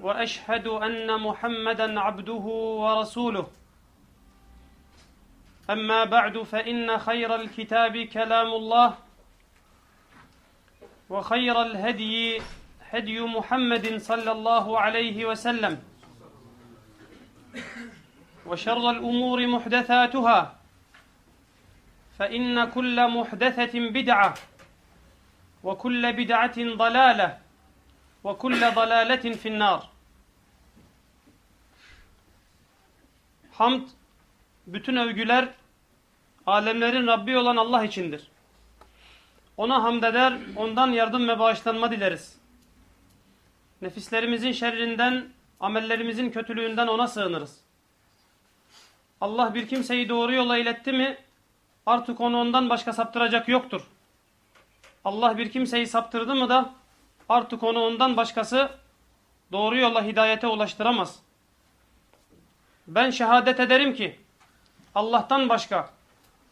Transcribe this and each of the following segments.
وأشهد أن محمدا عبده ورسوله. أما بعد فإن خير الكتاب كلام الله وخير الهدي هدي محمد صلى الله عليه وسلم وشر الأمور محدثاتها فإن كل محدثة بدعة وكل بدعة ضلالة ve kulle dalaletin finnar. Hamd, bütün övgüler alemlerin Rabbi olan Allah içindir. Ona hamd eder, ondan yardım ve bağışlanma dileriz. Nefislerimizin şerrinden, amellerimizin kötülüğünden ona sığınırız. Allah bir kimseyi doğru yola iletti mi, artık onu ondan başka saptıracak yoktur. Allah bir kimseyi saptırdı mı da, artık onu ondan başkası doğru yola hidayete ulaştıramaz. Ben şehadet ederim ki Allah'tan başka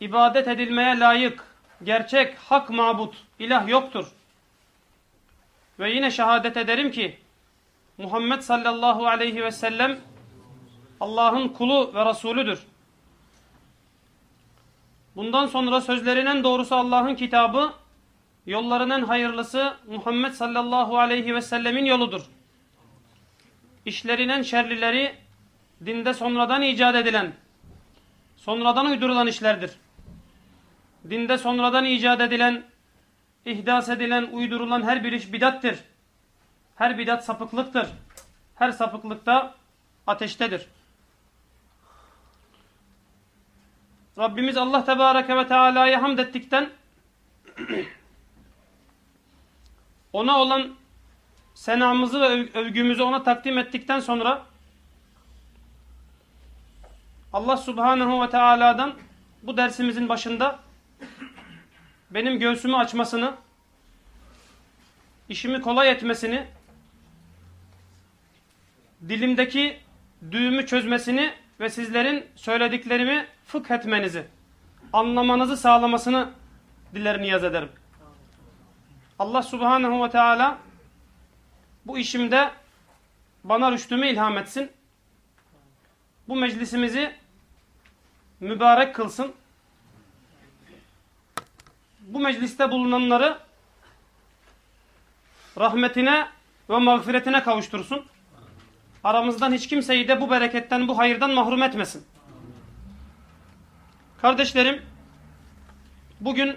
ibadet edilmeye layık, gerçek, hak mabut, ilah yoktur. Ve yine şehadet ederim ki Muhammed sallallahu aleyhi ve sellem Allah'ın kulu ve Resulüdür. Bundan sonra sözlerin en doğrusu Allah'ın kitabı, yolların en hayırlısı Muhammed sallallahu aleyhi ve sellemin yoludur. İşlerin en şerlileri dinde sonradan icat edilen, sonradan uydurulan işlerdir. Dinde sonradan icat edilen, ihdas edilen, uydurulan her bir iş bidattir. Her bidat sapıklıktır. Her sapıklıkta ateştedir. Rabbimiz Allah Tebareke ve Teala'ya hamd ettikten ona olan senamızı ve övgümüzü ona takdim ettikten sonra Allah Subhanahu ve Teala'dan bu dersimizin başında benim göğsümü açmasını işimi kolay etmesini dilimdeki düğümü çözmesini ve sizlerin söylediklerimi fıkh etmenizi, anlamanızı sağlamasını diler niyaz ederim. Allah subhanahu ve teala bu işimde bana rüştümü ilham etsin. Bu meclisimizi mübarek kılsın. Bu mecliste bulunanları rahmetine ve mağfiretine kavuştursun. Aramızdan hiç kimseyi de bu bereketten, bu hayırdan mahrum etmesin. Kardeşlerim, bugün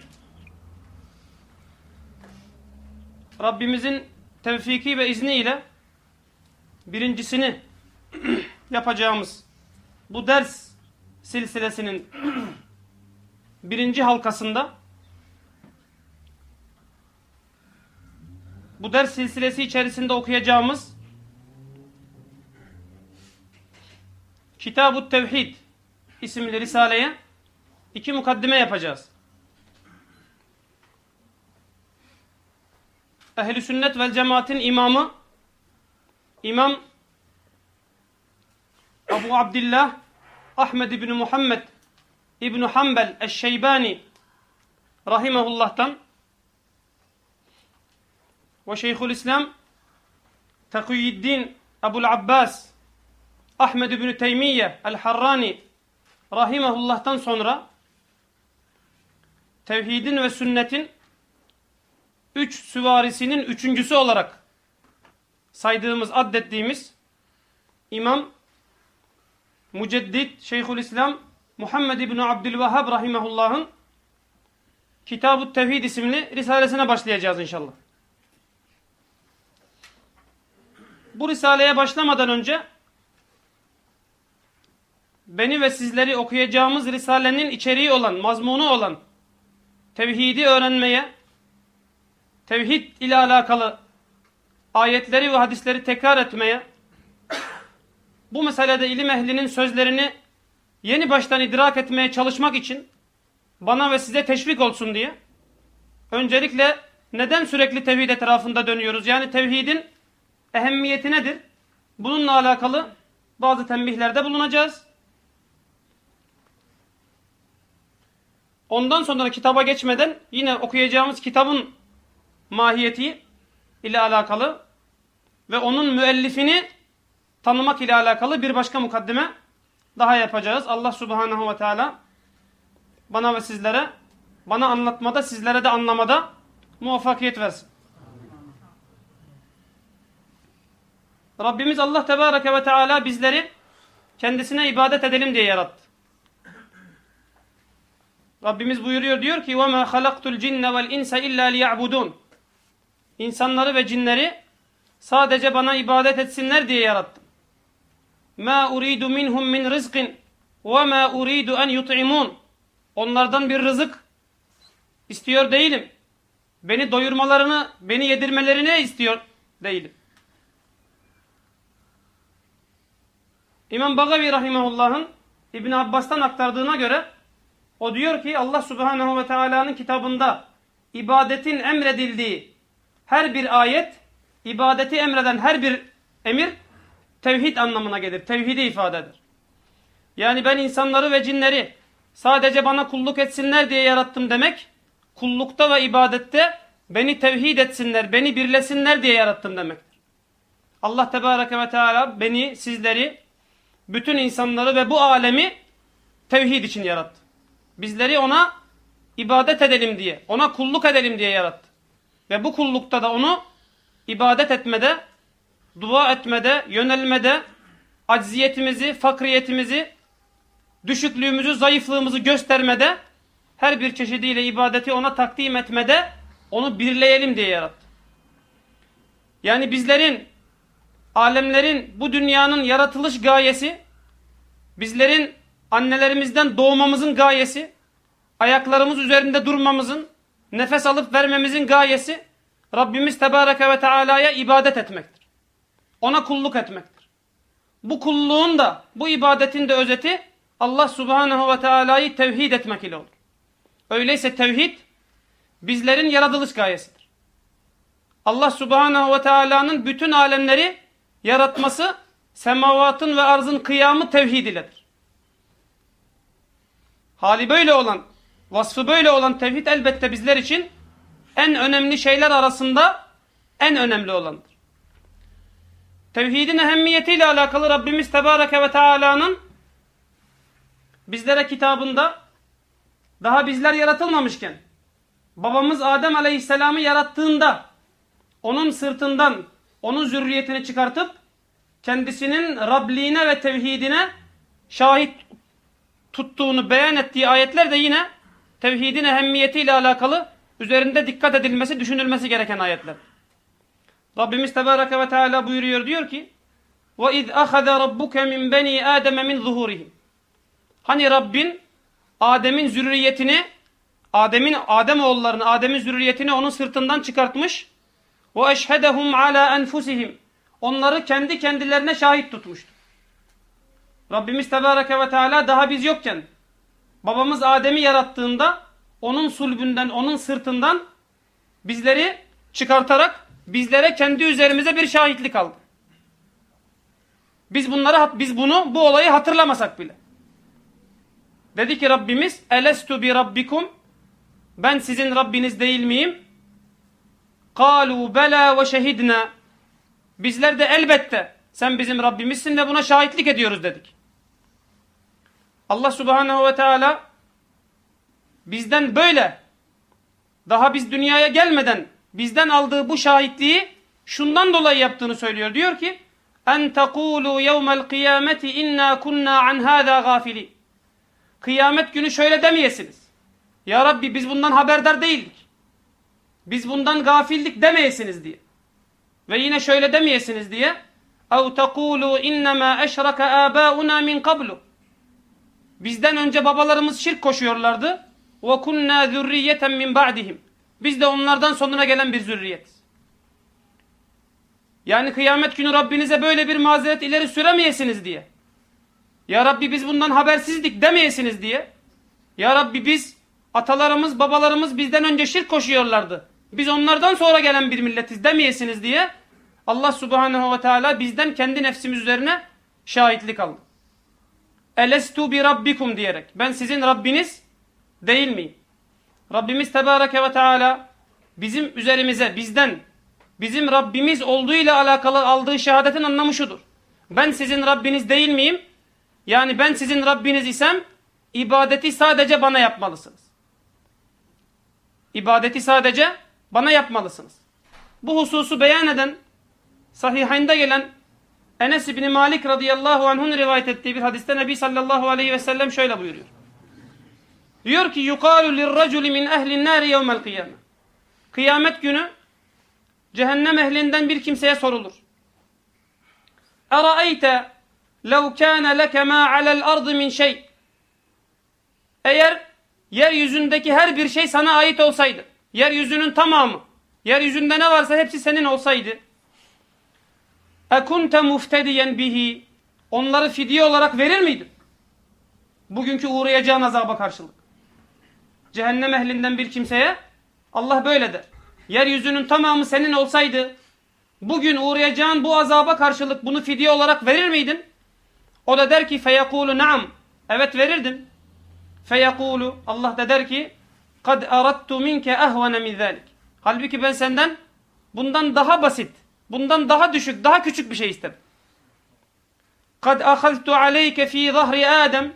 Rabbimizin tevfiki ve izniyle birincisini yapacağımız bu ders silsilesinin birinci halkasında bu ders silsilesi içerisinde okuyacağımız Kitab-ı Tevhid isimli risaleye iki mukaddime yapacağız. Ehl-i Sünnet vel Cemaat'in imamı İmam Abu Abdillah Ahmed İbni Muhammed İbni Hanbel Eşşeybani Rahimehullah'tan ve Şeyhül İslam Takiyyiddin Ebul Abbas Ahmed İbni Teymiye El-Harrani Rahimehullah'tan sonra tevhidin ve sünnetin üç süvarisinin üçüncüsü olarak saydığımız, addettiğimiz İmam Müceddit Şeyhülislam Muhammed İbni Abdülvehhab Rahimehullah'ın Kitab-ı Tevhid isimli risalesine başlayacağız inşallah. Bu risaleye başlamadan önce beni ve sizleri okuyacağımız risalenin içeriği olan, mazmunu olan tevhidi öğrenmeye, tevhid ile alakalı ayetleri ve hadisleri tekrar etmeye, bu meselede ilim ehlinin sözlerini yeni baştan idrak etmeye çalışmak için bana ve size teşvik olsun diye öncelikle neden sürekli tevhid etrafında dönüyoruz? Yani tevhidin ehemmiyeti nedir? Bununla alakalı bazı tembihlerde bulunacağız. Ondan sonra kitaba geçmeden yine okuyacağımız kitabın mahiyeti ile alakalı ve onun müellifini tanımak ile alakalı bir başka mukaddime daha yapacağız. Allah subhanahu ve teala bana ve sizlere, bana anlatmada, sizlere de anlamada muvaffakiyet versin. Rabbimiz Allah Tebareke ve Teala bizleri kendisine ibadet edelim diye yarattı. Rabbimiz buyuruyor diyor ki وَمَا خَلَقْتُ الْجِنَّ وَالْاِنْسَ اِلَّا لِيَعْبُدُونَ İnsanları ve cinleri sadece bana ibadet etsinler diye yarattım. Ma uridu minhum min rızkin ve ma uridu en yut'imun. Onlardan bir rızık istiyor değilim. Beni doyurmalarını, beni yedirmelerini istiyor değilim. İmam Bagavi Rahimahullah'ın İbn Abbas'tan aktardığına göre o diyor ki Allah Subhanahu ve Taala'nın kitabında ibadetin emredildiği her bir ayet, ibadeti emreden her bir emir tevhid anlamına gelir. Tevhidi ifade eder. Yani ben insanları ve cinleri sadece bana kulluk etsinler diye yarattım demek, kullukta ve ibadette beni tevhid etsinler, beni birlesinler diye yarattım demektir. Allah Tebareke ve Teala beni, sizleri, bütün insanları ve bu alemi tevhid için yarattı. Bizleri ona ibadet edelim diye, ona kulluk edelim diye yarattı. Ve bu kullukta da onu ibadet etmede, dua etmede, yönelmede, acziyetimizi, fakriyetimizi, düşüklüğümüzü, zayıflığımızı göstermede, her bir çeşidiyle ibadeti ona takdim etmede, onu birleyelim diye yarattı. Yani bizlerin, alemlerin, bu dünyanın yaratılış gayesi, bizlerin annelerimizden doğmamızın gayesi, ayaklarımız üzerinde durmamızın, nefes alıp vermemizin gayesi, Rabbimiz Tebareke ve Teala'ya ibadet etmektir. Ona kulluk etmektir. Bu kulluğun da, bu ibadetin de özeti, Allah Subhanahu ve Teala'yı tevhid etmek ile olur. Öyleyse tevhid, bizlerin yaratılış gayesidir. Allah Subhanahu ve Teala'nın bütün alemleri yaratması, semavatın ve arzın kıyamı tevhid iledir. Hali böyle olan, vasfı böyle olan tevhid elbette bizler için en önemli şeyler arasında en önemli olandır. Tevhidin ehemmiyetiyle alakalı Rabbimiz Tebareke ve Teala'nın bizlere kitabında daha bizler yaratılmamışken babamız Adem Aleyhisselam'ı yarattığında onun sırtından onun zürriyetini çıkartıp kendisinin Rabliğine ve tevhidine şahit tuttuğunu beyan ettiği ayetler de yine tevhidin ehemmiyetiyle alakalı üzerinde dikkat edilmesi, düşünülmesi gereken ayetler. Rabbimiz Tebareke ve Teala buyuruyor diyor ki وَاِذْ أَخَذَ رَبُّكَ مِنْ بَنِي آدَمَ مِنْ ظُهُورِهِمْ Hani Rabbin Adem'in zürriyetini Adem'in Adem oğullarını, Adem'in zürriyetini onun sırtından çıkartmış. Ve eşhedehum ala enfusihim. Onları kendi kendilerine şahit tutmuştu. Rabbimiz Tebareke ve Teala daha biz yokken babamız Adem'i yarattığında onun sulbünden, onun sırtından bizleri çıkartarak bizlere kendi üzerimize bir şahitlik aldı. Biz bunları biz bunu bu olayı hatırlamasak bile. Dedi ki Rabbimiz Elestu bi rabbikum Ben sizin Rabbiniz değil miyim? Kalu bela ve şehidna Bizler de elbette sen bizim Rabbimizsin ve buna şahitlik ediyoruz dedik. Allah subhanehu ve teala bizden böyle daha biz dünyaya gelmeden bizden aldığı bu şahitliği şundan dolayı yaptığını söylüyor. Diyor ki en tekulu yevmel kıyameti inna kunna an hâzâ gafilin. Kıyamet günü şöyle demeyesiniz. Ya Rabbi biz bundan haberdar değildik. Biz bundan gafildik demeyesiniz diye. Ve yine şöyle demeyesiniz diye. اَوْ تَقُولُوا اِنَّمَا اَشْرَكَ آبَاؤُنَا مِنْ قَبْلُ Bizden önce babalarımız şirk koşuyorlardı. وَكُنَّا ذُرِّيَّةً مِنْ بَعْدِهِمْ Biz de onlardan sonuna gelen bir zürriyetiz. Yani kıyamet günü Rabbinize böyle bir mazeret ileri süremeyesiniz diye. Ya Rabbi biz bundan habersizdik demeyesiniz diye. Ya Rabbi biz atalarımız babalarımız bizden önce şirk koşuyorlardı. Biz onlardan sonra gelen bir milletiz demeyesiniz diye Allah subhanehu ve teala bizden kendi nefsimiz üzerine şahitlik aldı. Elestu bi rabbikum diyerek ben sizin Rabbiniz değil miyim? Rabbimiz tebareke ve teala bizim üzerimize bizden bizim Rabbimiz olduğu ile alakalı aldığı şehadetin anlamı şudur. Ben sizin Rabbiniz değil miyim? Yani ben sizin Rabbiniz isem ibadeti sadece bana yapmalısınız. İbadeti sadece bana yapmalısınız. Bu hususu beyan eden sahihinde gelen Enes İbni Malik radıyallahu anh'un rivayet ettiği bir hadiste Nebi sallallahu aleyhi ve sellem şöyle buyuruyor. Diyor ki yukalu lirraculi min ehlin nari yevmel kıyame. Kıyamet günü cehennem ehlinden bir kimseye sorulur. Eraeyte lev kâne leke mâ alel ardı min şey. Eğer yeryüzündeki her bir şey sana ait olsaydı, yeryüzünün tamamı, yeryüzünde ne varsa hepsi senin olsaydı, ekunte muftediyen bihi, onları fidye olarak verir miydin? Bugünkü uğrayacağın azaba karşılık. Cehennem ehlinden bir kimseye Allah böyle der. Yeryüzünün tamamı senin olsaydı, bugün uğrayacağın bu azaba karşılık bunu fidye olarak verir miydin? O da der ki feyekulu naam. Evet verirdim. Feyekulu Allah da der ki kad arattu minke ehvene min. Halbuki ben senden bundan daha basit, Bundan daha düşük, daha küçük bir şey istedim. Kad ahaztu aleyke fi zahri Adem.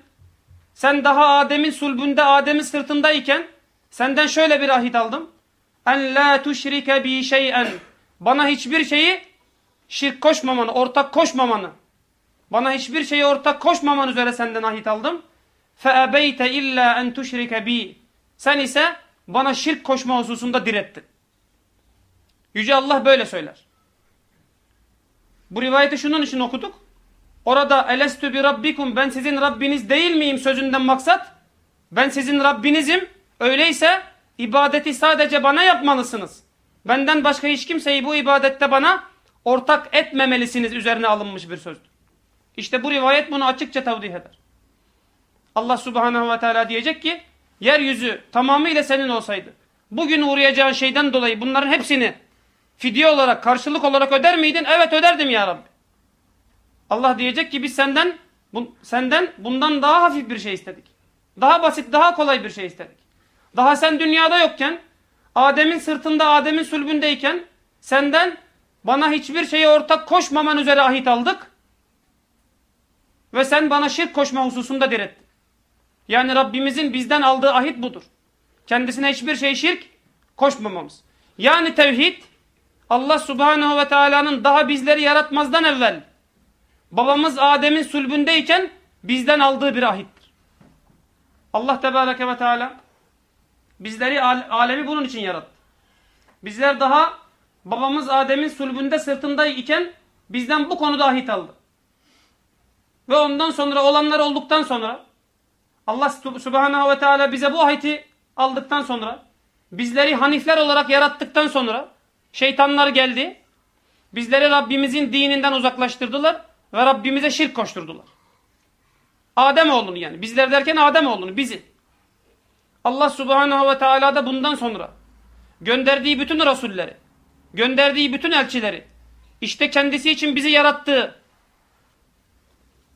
Sen daha Adem'in sulbünde, Adem'in sırtındayken senden şöyle bir ahit aldım. En la tuşrike bi şey'en. Bana hiçbir şeyi şirk koşmamanı, ortak koşmamanı. Bana hiçbir şeyi ortak koşmaman üzere senden ahit aldım. Fe ebeyte illa en tuşrike bi. Sen ise bana şirk koşma hususunda direttin. Yüce Allah böyle söyler. Bu rivayeti şunun için okuduk. Orada elestü bi rabbikum ben sizin Rabbiniz değil miyim sözünden maksat. Ben sizin Rabbinizim. Öyleyse ibadeti sadece bana yapmalısınız. Benden başka hiç kimseyi bu ibadette bana ortak etmemelisiniz üzerine alınmış bir sözdür. İşte bu rivayet bunu açıkça tavdih eder. Allah subhanehu ve teala diyecek ki yeryüzü tamamıyla senin olsaydı bugün uğrayacağın şeyden dolayı bunların hepsini fidye olarak karşılık olarak öder miydin? Evet öderdim ya Rabbi. Allah diyecek ki biz senden bu, senden bundan daha hafif bir şey istedik. Daha basit, daha kolay bir şey istedik. Daha sen dünyada yokken, Adem'in sırtında, Adem'in sülbündeyken senden bana hiçbir şeye ortak koşmaman üzere ahit aldık. Ve sen bana şirk koşma hususunda direttin. Yani Rabbimizin bizden aldığı ahit budur. Kendisine hiçbir şey şirk koşmamamız. Yani tevhid Allah subhanehu ve teala'nın daha bizleri yaratmazdan evvel babamız Adem'in sulbündeyken bizden aldığı bir ahittir. Allah tebareke ve teala bizleri alemi bunun için yarattı. Bizler daha babamız Adem'in sulbünde sırtındayken bizden bu konuda ahit aldı. Ve ondan sonra olanlar olduktan sonra Allah subhanahu ve teala bize bu ahiti aldıktan sonra bizleri hanifler olarak yarattıktan sonra şeytanlar geldi. Bizleri Rabbimizin dininden uzaklaştırdılar ve Rabbimize şirk koşturdular. Adem oğlunu yani. Bizler derken Adem oğlunu bizi. Allah subhanahu ve teala da bundan sonra gönderdiği bütün rasulleri, gönderdiği bütün elçileri, işte kendisi için bizi yarattığı,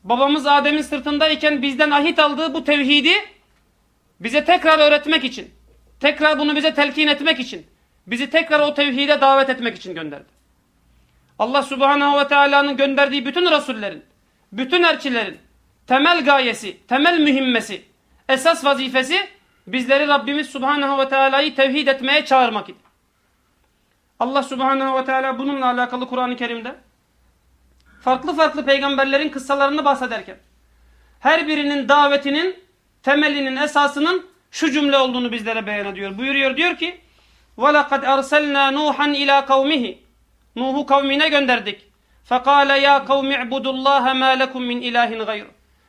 babamız Adem'in sırtındayken bizden ahit aldığı bu tevhidi bize tekrar öğretmek için, tekrar bunu bize telkin etmek için, bizi tekrar o tevhide davet etmek için gönderdi. Allah subhanahu ve teala'nın gönderdiği bütün rasullerin, bütün elçilerin temel gayesi, temel mühimmesi, esas vazifesi bizleri Rabbimiz subhanahu ve teala'yı tevhid etmeye çağırmak idi. Allah subhanahu ve teala bununla alakalı Kur'an-ı Kerim'de farklı farklı peygamberlerin kıssalarını bahsederken her birinin davetinin temelinin esasının şu cümle olduğunu bizlere beyan ediyor. Buyuruyor diyor ki وَلَقَدْ أَرْسَلْنَا نُوحًا إِلَى قَوْمِهِ Nuh'u kavmine gönderdik. فَقَالَ يَا قَوْمِ اعْبُدُ اللّٰهَ مَا لَكُمْ مِنْ اِلَٰهٍ غَيْرُ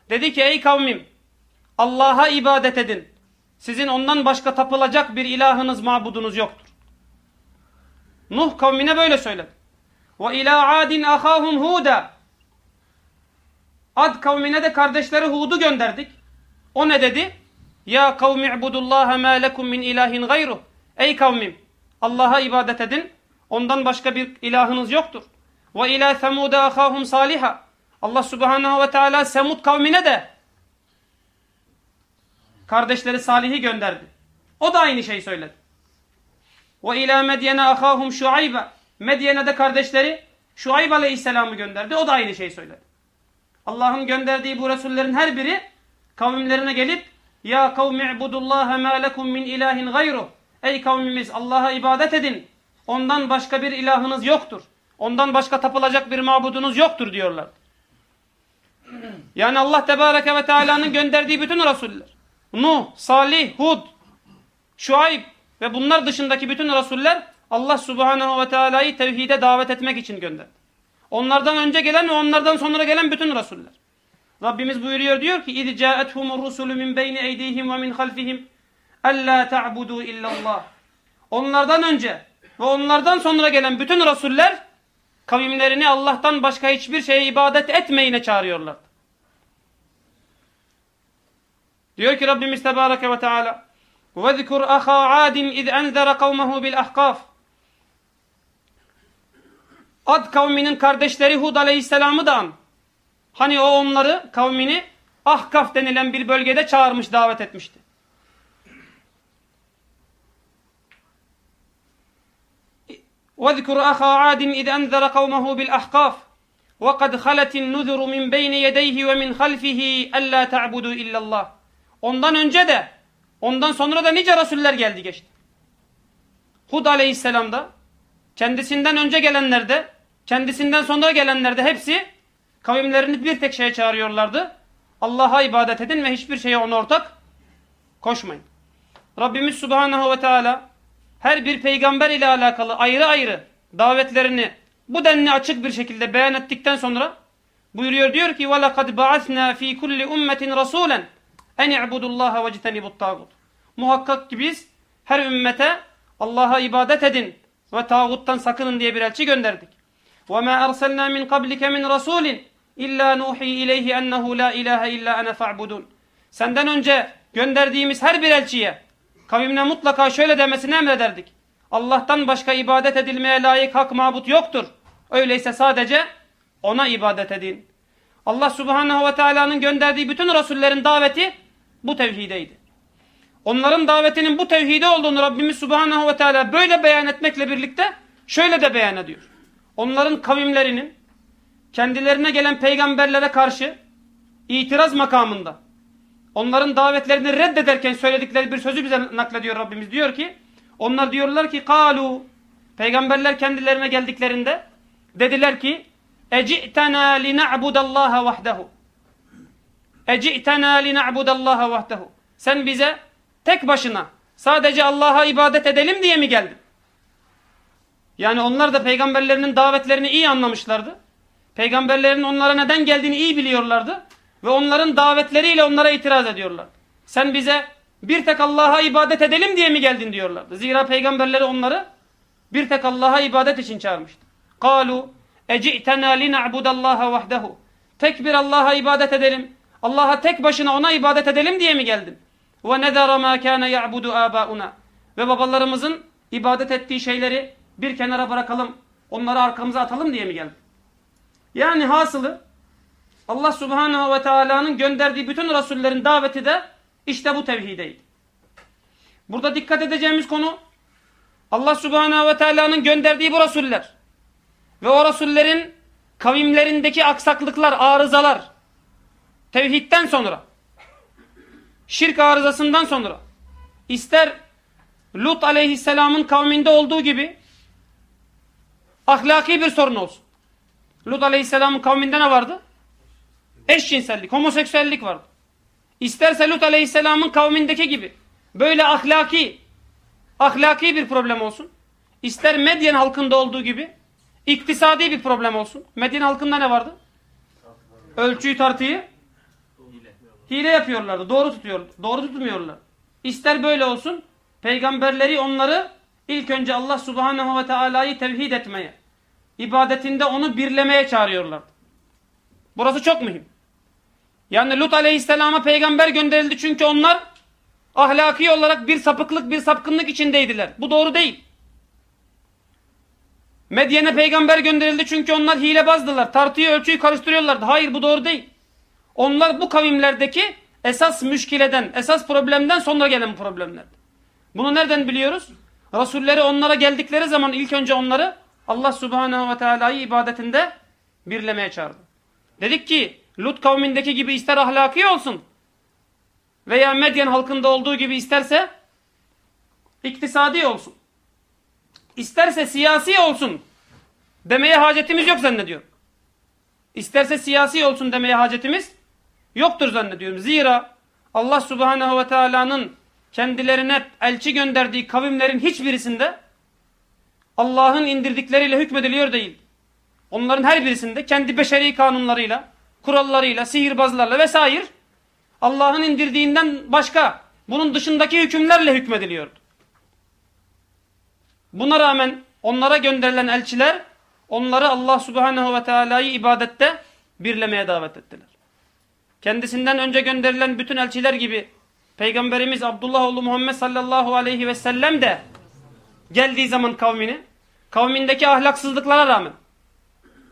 Dedi ki ey kavmim Allah'a ibadet edin. Sizin ondan başka tapılacak bir ilahınız, mabudunuz yoktur. Nuh kavmine böyle söyledi. Ve ila adin ahahum huda. Ad kavmine de kardeşleri Hud'u gönderdik. O ne dedi? Ya kavmi ibudullaha ma lekum min ilahin gayruh. Ey kavmim Allah'a ibadet edin. Ondan başka bir ilahınız yoktur. Ve ila semuda ahahum saliha. Allah subhanahu ve teala Semud kavmine de kardeşleri Salih'i gönderdi. O da aynı şeyi söyledi. Ve ila medyene ahahum şuayba. Medyen'e de kardeşleri Şuayb aleyhisselamı gönderdi. O da aynı şeyi söyledi. Allah'ın gönderdiği bu Resullerin her biri kavimlerine gelip Ya kavmi ibudullaha ma lekum min ilahin gayruh. Ey kavmimiz Allah'a ibadet edin. Ondan başka bir ilahınız yoktur. Ondan başka tapılacak bir mabudunuz yoktur diyorlar. Yani Allah Tebareke ve Teala'nın gönderdiği bütün Resuller. Nuh, Salih, Hud, Şuayb ve bunlar dışındaki bütün Resuller Allah Subhanahu ve Teala'yı tevhide davet etmek için gönderdi. Onlardan önce gelen ve onlardan sonra gelen bütün Resuller. Rabbimiz buyuruyor diyor ki اِذْ جَاءَتْهُمُ الرُّسُلُ مِنْ بَيْنِ اَيْدِيهِمْ وَمِنْ خَلْفِهِمْ أَلَّا تَعْبُدُوا اِلَّا اللّٰهِ Onlardan önce ve onlardan sonra gelen bütün Resuller kavimlerini Allah'tan başka hiçbir şeye ibadet etmeyine çağırıyorlar. Diyor ki Rabbimiz Tebareke ve Teala وَذْكُرْ أَخَا عَادٍ اِذْ أَنْذَرَ قَوْمَهُ بِالْأَحْقَافِ Ad kavminin kardeşleri Hud aleyhisselamı da an. Hani o onları kavmini Ahkaf denilen bir bölgede çağırmış davet etmişti. وَذْكُرْ أَخَا عَادٍ اِذْ أَنْذَرَ قَوْمَهُ بِالْأَحْقَافِ وَقَدْ خَلَتِ النُّذُرُ مِنْ بَيْنِ يَدَيْهِ وَمِنْ خَلْفِهِ أَلَّا تَعْبُدُوا إِلَّا اللّٰهِ Ondan önce de, ondan sonra da nice Resuller geldi geçti. Hud aleyhisselam da, kendisinden önce gelenler de, kendisinden sonra gelenler de hepsi kavimlerini bir tek şeye çağırıyorlardı. Allah'a ibadet edin ve hiçbir şeye ona ortak koşmayın. Rabbimiz Subhanahu ve Teala her bir peygamber ile alakalı ayrı ayrı davetlerini bu denli açık bir şekilde beyan ettikten sonra buyuruyor diyor ki وَلَقَدْ بَعَثْنَا ف۪ي كُلِّ اُمَّةٍ رَسُولًا اَنْ اِعْبُدُ اللّٰهَ وَجْتَنِبُ الطَّاغُدُ Muhakkak ki biz her ümmete Allah'a ibadet edin ve tağuttan sakının diye bir elçi gönderdik. وَمَا أَرْسَلْنَا مِنْ قَبْلِكَ مِنْ رَسُولٍ اِلَّا نُوحِي اِلَيْهِ اَنَّهُ لَا اِلَٰهَ اِلَّا اَنَا فَاعْبُدُونَ Senden önce gönderdiğimiz her bir elçiye kavimine mutlaka şöyle demesini emrederdik. Allah'tan başka ibadet edilmeye layık hak mabut yoktur. Öyleyse sadece ona ibadet edin. Allah subhanahu ve teala'nın gönderdiği bütün rasullerin daveti bu tevhideydi. Onların davetinin bu tevhide olduğunu Rabbimiz subhanahu ve teala böyle beyan etmekle birlikte şöyle de beyan ediyor. Onların kavimlerinin kendilerine gelen peygamberlere karşı itiraz makamında onların davetlerini reddederken söyledikleri bir sözü bize naklediyor Rabbimiz. Diyor ki onlar diyorlar ki kalu peygamberler kendilerine geldiklerinde dediler ki eci'tena lina'budallaha vahdehu eci'tena lina'budallaha vahdehu sen bize tek başına sadece Allah'a ibadet edelim diye mi geldin? Yani onlar da peygamberlerinin davetlerini iyi anlamışlardı. Peygamberlerin onlara neden geldiğini iyi biliyorlardı. Ve onların davetleriyle onlara itiraz ediyorlar. Sen bize bir tek Allah'a ibadet edelim diye mi geldin diyorlardı. Zira peygamberleri onları bir tek Allah'a ibadet için çağırmıştı. Kalu eci'tena lina'budallaha vahdehu. Tek bir Allah'a ibadet edelim. Allah'a tek başına ona ibadet edelim diye mi geldin? Ve nedara ma kana ya'budu abauna. Ve babalarımızın ibadet ettiği şeyleri bir kenara bırakalım. Onları arkamıza atalım diye mi geldin? Yani hasılı Allah Subhanahu ve Teala'nın gönderdiği bütün rasullerin daveti de işte bu tevhideydi. Burada dikkat edeceğimiz konu Allah Subhanahu ve Teala'nın gönderdiği bu rasuller ve o rasullerin kavimlerindeki aksaklıklar, arızalar tevhidden sonra şirk arızasından sonra ister Lut aleyhisselamın kavminde olduğu gibi ahlaki bir sorun olsun. Lut aleyhisselamın kavminde ne vardı? Eşcinsellik, homoseksüellik vardı. İsterse Lut aleyhisselamın kavmindeki gibi böyle ahlaki ahlaki bir problem olsun. İster Medyen halkında olduğu gibi iktisadi bir problem olsun. Medyen halkında ne vardı? Ölçüyü tartıyı hile yapıyorlardı. Doğru tutuyor, doğru tutmuyorlar. İster böyle olsun. Peygamberleri onları ilk önce Allah Subhanahu ve Teala'yı tevhid etmeye, ibadetinde onu birlemeye çağırıyorlardı. Burası çok mühim. Yani Lut aleyhisselama peygamber gönderildi çünkü onlar ahlaki olarak bir sapıklık bir sapkınlık içindeydiler. Bu doğru değil. Medyen'e peygamber gönderildi çünkü onlar hilebazdılar. Tartıyı ölçüyü karıştırıyorlardı. Hayır bu doğru değil. Onlar bu kavimlerdeki esas müşkileden, esas problemden sonra gelen problemlerdi. Bunu nereden biliyoruz? Resulleri onlara geldikleri zaman ilk önce onları Allah subhanehu ve teala'yı ibadetinde birlemeye çağırdı. Dedik ki Lut kavmindeki gibi ister ahlaki olsun veya Medyen halkında olduğu gibi isterse iktisadi olsun. İsterse siyasi olsun demeye hacetimiz yok zannediyorum. İsterse siyasi olsun demeye hacetimiz yoktur zannediyorum. Zira Allah subhanehu ve teala'nın kendilerine elçi gönderdiği kavimlerin hiçbirisinde Allah'ın indirdikleriyle hükmediliyor değil. Onların her birisinde kendi beşeri kanunlarıyla, kurallarıyla, sihirbazlarla vesaire Allah'ın indirdiğinden başka bunun dışındaki hükümlerle hükmediliyordu. Buna rağmen onlara gönderilen elçiler onları Allah subhanehu ve teala'yı ibadette birlemeye davet ettiler. Kendisinden önce gönderilen bütün elçiler gibi Peygamberimiz Abdullah oğlu Muhammed sallallahu aleyhi ve sellem de geldiği zaman kavmini kavmindeki ahlaksızlıklara rağmen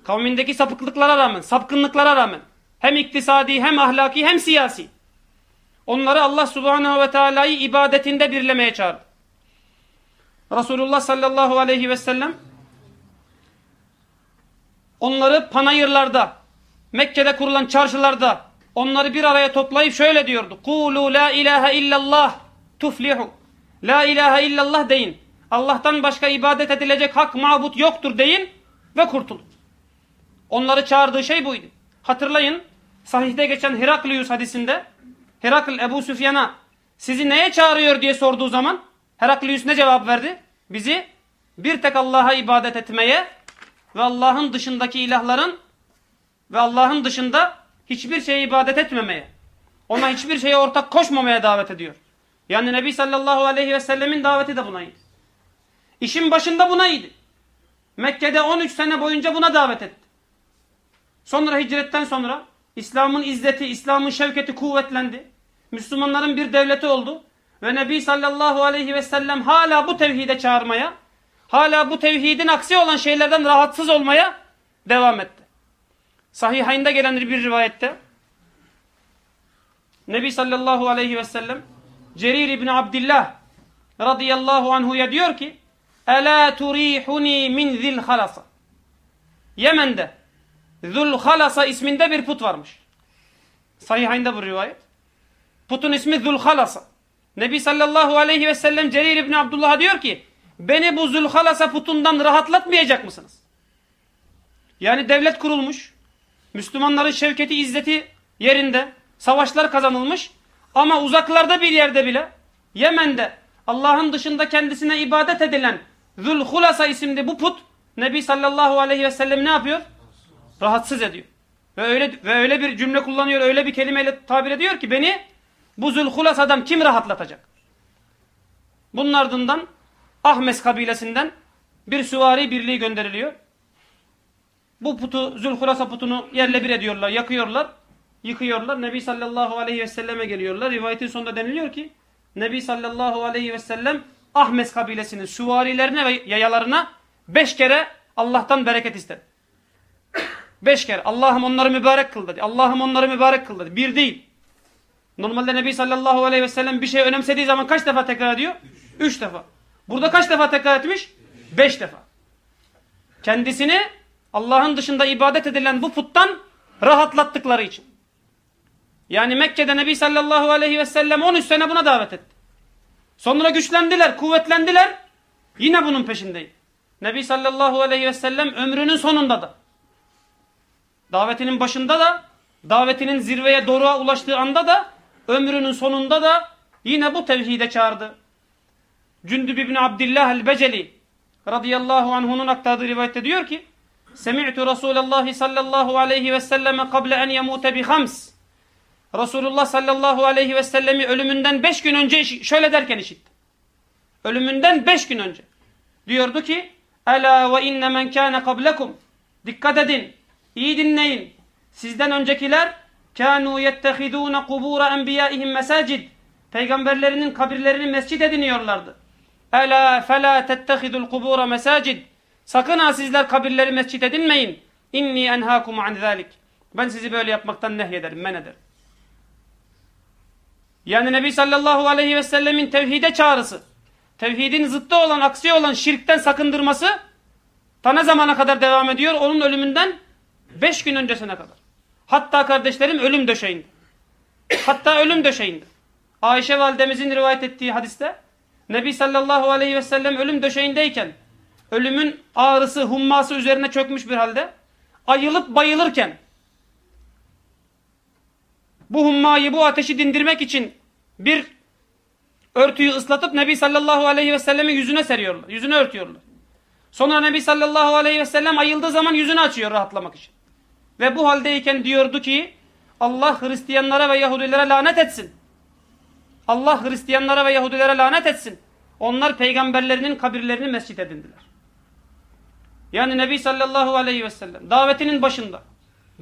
kavmindeki sapıklıklara rağmen sapkınlıklara rağmen hem iktisadi hem ahlaki hem siyasi onları Allah subhanehu ve teala'yı ibadetinde birlemeye çağırdı. Resulullah sallallahu aleyhi ve sellem onları panayırlarda Mekke'de kurulan çarşılarda onları bir araya toplayıp şöyle diyordu. Kulu la ilahe illallah tuflihu. La ilahe illallah deyin. Allah'tan başka ibadet edilecek hak mabut yoktur deyin ve kurtulun. Onları çağırdığı şey buydu. Hatırlayın sahihte geçen Heraklius hadisinde Herakl Ebu Süfyan'a sizi neye çağırıyor diye sorduğu zaman Heraklius ne cevap verdi? Bizi bir tek Allah'a ibadet etmeye ve Allah'ın dışındaki ilahların ve Allah'ın dışında hiçbir şeye ibadet etmemeye, ona hiçbir şeye ortak koşmamaya davet ediyor. Yani Nebi sallallahu aleyhi ve sellemin daveti de bunaydı. İşin başında bunaydı. Mekke'de 13 sene boyunca buna davet etti. Sonra hicretten sonra İslam'ın izzeti, İslam'ın şevketi kuvvetlendi. Müslümanların bir devleti oldu. Ve Nebi sallallahu aleyhi ve sellem hala bu tevhide çağırmaya, hala bu tevhidin aksi olan şeylerden rahatsız olmaya devam etti. Sahihayinde gelen bir rivayette Nebi sallallahu aleyhi ve sellem Cerir İbni Abdillah radıyallahu anhuya diyor ki Ela turihuni min zil halasa Yemen'de Zul halasa isminde bir put varmış. Sahihayinde bu rivayet. Putun ismi Zul halasa. Nebi sallallahu aleyhi ve sellem Cerir İbni Abdullah'a diyor ki beni bu Zulhalasa putundan rahatlatmayacak mısınız? Yani devlet kurulmuş. Müslümanların şevketi, izzeti yerinde. Savaşlar kazanılmış. Ama uzaklarda bir yerde bile Yemen'de Allah'ın dışında kendisine ibadet edilen Zulhulasa isimli bu put Nebi sallallahu aleyhi ve sellem ne yapıyor? Rahatsız ediyor. Ve öyle ve öyle bir cümle kullanıyor, öyle bir kelimeyle tabir ediyor ki beni bu Zulhulasa'dan kim rahatlatacak? Bunun ardından Ahmes kabilesinden bir süvari birliği gönderiliyor. Bu putu, Zülhulasa putunu yerle bir ediyorlar, yakıyorlar, yıkıyorlar. Nebi sallallahu aleyhi ve selleme geliyorlar. Rivayetin sonunda deniliyor ki Nebi sallallahu aleyhi ve sellem Ahmes kabilesinin süvarilerine ve yayalarına beş kere Allah'tan bereket istedi. Beş kere Allah'ım onları mübarek kıl dedi. Allah'ım onları mübarek kıl dedi. Bir değil. Normalde Nebi sallallahu aleyhi ve sellem bir şey önemsediği zaman kaç defa tekrar ediyor? Üç, defa. Burada kaç defa tekrar etmiş? Beş defa. Kendisini Allah'ın dışında ibadet edilen bu puttan rahatlattıkları için. Yani Mekke'de Nebi sallallahu aleyhi ve sellem 13 sene buna davet etti. Sonra güçlendiler, kuvvetlendiler. Yine bunun peşindeyim. Nebi sallallahu aleyhi ve sellem ömrünün sonunda da, davetinin başında da, davetinin zirveye doğru ulaştığı anda da, ömrünün sonunda da yine bu tevhide çağırdı. Cündüb ibn Abdillah el-Beceli radıyallahu anh'unun aktardığı rivayette diyor ki Semi'tu Resulallah sallallahu aleyhi ve selleme kable en yemute bi hams Resulullah sallallahu aleyhi ve sellemi ölümünden beş gün önce şöyle derken işitti. Ölümünden beş gün önce. Diyordu ki Ela ve inne men kâne kablekum. Dikkat edin. İyi dinleyin. Sizden öncekiler kânû yettehidûne kubûra enbiyâihim mesacid. Peygamberlerinin kabirlerini mescid ediniyorlardı. Ela felâ tettehidul kubûra mesacid. Sakın ha sizler kabirleri mescid edinmeyin. İnni enhâkum an zâlik. Ben sizi böyle yapmaktan nehyederim, men ederim. Yani Nebi sallallahu aleyhi ve sellemin tevhide çağrısı, tevhidin zıttı olan, aksi olan şirkten sakındırması ta ne zamana kadar devam ediyor? Onun ölümünden beş gün öncesine kadar. Hatta kardeşlerim ölüm döşeğinde. Hatta ölüm döşeğinde. Ayşe validemizin rivayet ettiği hadiste Nebi sallallahu aleyhi ve sellem ölüm döşeğindeyken ölümün ağrısı, humması üzerine çökmüş bir halde ayılıp bayılırken bu hummayı, bu ateşi dindirmek için bir örtüyü ıslatıp Nebi sallallahu aleyhi ve sellemin yüzüne seriyorlar. Yüzüne örtüyorlar. Sonra Nebi sallallahu aleyhi ve sellem ayıldığı zaman yüzünü açıyor rahatlamak için. Ve bu haldeyken diyordu ki Allah Hristiyanlara ve Yahudilere lanet etsin. Allah Hristiyanlara ve Yahudilere lanet etsin. Onlar peygamberlerinin kabirlerini mescit edindiler. Yani Nebi sallallahu aleyhi ve sellem davetinin başında,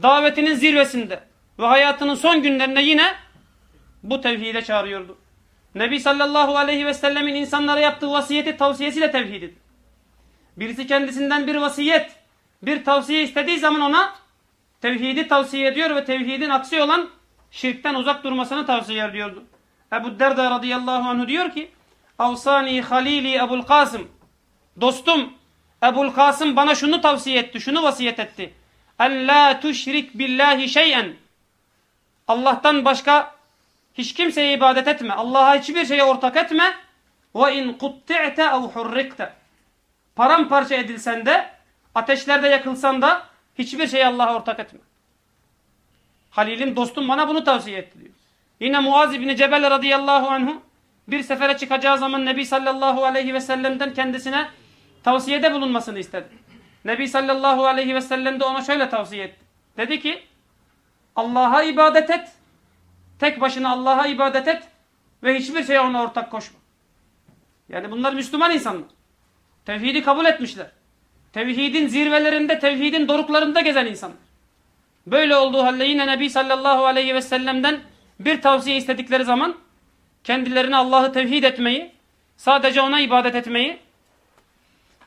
davetinin zirvesinde ve hayatının son günlerinde yine bu tevhide çağırıyordu. Nebi sallallahu aleyhi ve sellemin insanlara yaptığı vasiyeti tavsiyesi de tevhididir. Birisi kendisinden bir vasiyet, bir tavsiye istediği zaman ona tevhidi tavsiye ediyor ve tevhidin aksi olan şirkten uzak durmasını tavsiye ediyordu. Ebu Derda radıyallahu anh diyor ki Avsani halili Ebul Kasım Dostum Ebul Kasım bana şunu tavsiye etti, şunu vasiyet etti. En la tuşrik billahi şeyen Allah'tan başka hiç kimseye ibadet etme. Allah'a hiçbir şeye ortak etme. Ve in kutti'te ev hurrikte. Paramparça edilsen de, ateşlerde yakılsan da hiçbir şeye Allah'a ortak etme. Halilim dostum bana bunu tavsiye etti diyor. Yine Muaz İbni Cebel radıyallahu anhu bir sefere çıkacağı zaman Nebi sallallahu aleyhi ve sellem'den kendisine tavsiyede bulunmasını istedi. Nebi sallallahu aleyhi ve sellem de ona şöyle tavsiye etti. Dedi ki Allah'a ibadet et. Tek başına Allah'a ibadet et ve hiçbir şeye ona ortak koşma. Yani bunlar Müslüman insanlar. Tevhidi kabul etmişler. Tevhidin zirvelerinde, tevhidin doruklarında gezen insanlar. Böyle olduğu halde yine Nebi sallallahu aleyhi ve sellem'den bir tavsiye istedikleri zaman kendilerine Allah'ı tevhid etmeyi, sadece ona ibadet etmeyi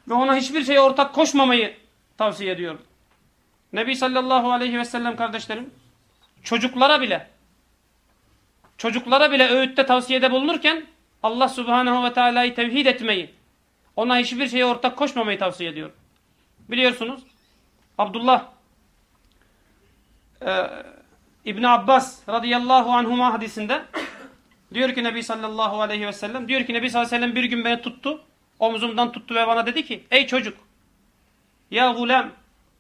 ve ona hiçbir şeye ortak koşmamayı tavsiye ediyor. Nebi sallallahu aleyhi ve sellem kardeşlerim çocuklara bile çocuklara bile öğütte tavsiyede bulunurken Allah subhanehu ve teala'yı tevhid etmeyi ona hiçbir şeye ortak koşmamayı tavsiye ediyor. Biliyorsunuz Abdullah e, İbn Abbas radıyallahu anhuma hadisinde diyor ki Nebi sallallahu aleyhi ve sellem diyor ki Nebi sallallahu aleyhi ve sellem bir gün beni tuttu omzumdan tuttu ve bana dedi ki ey çocuk ya gulam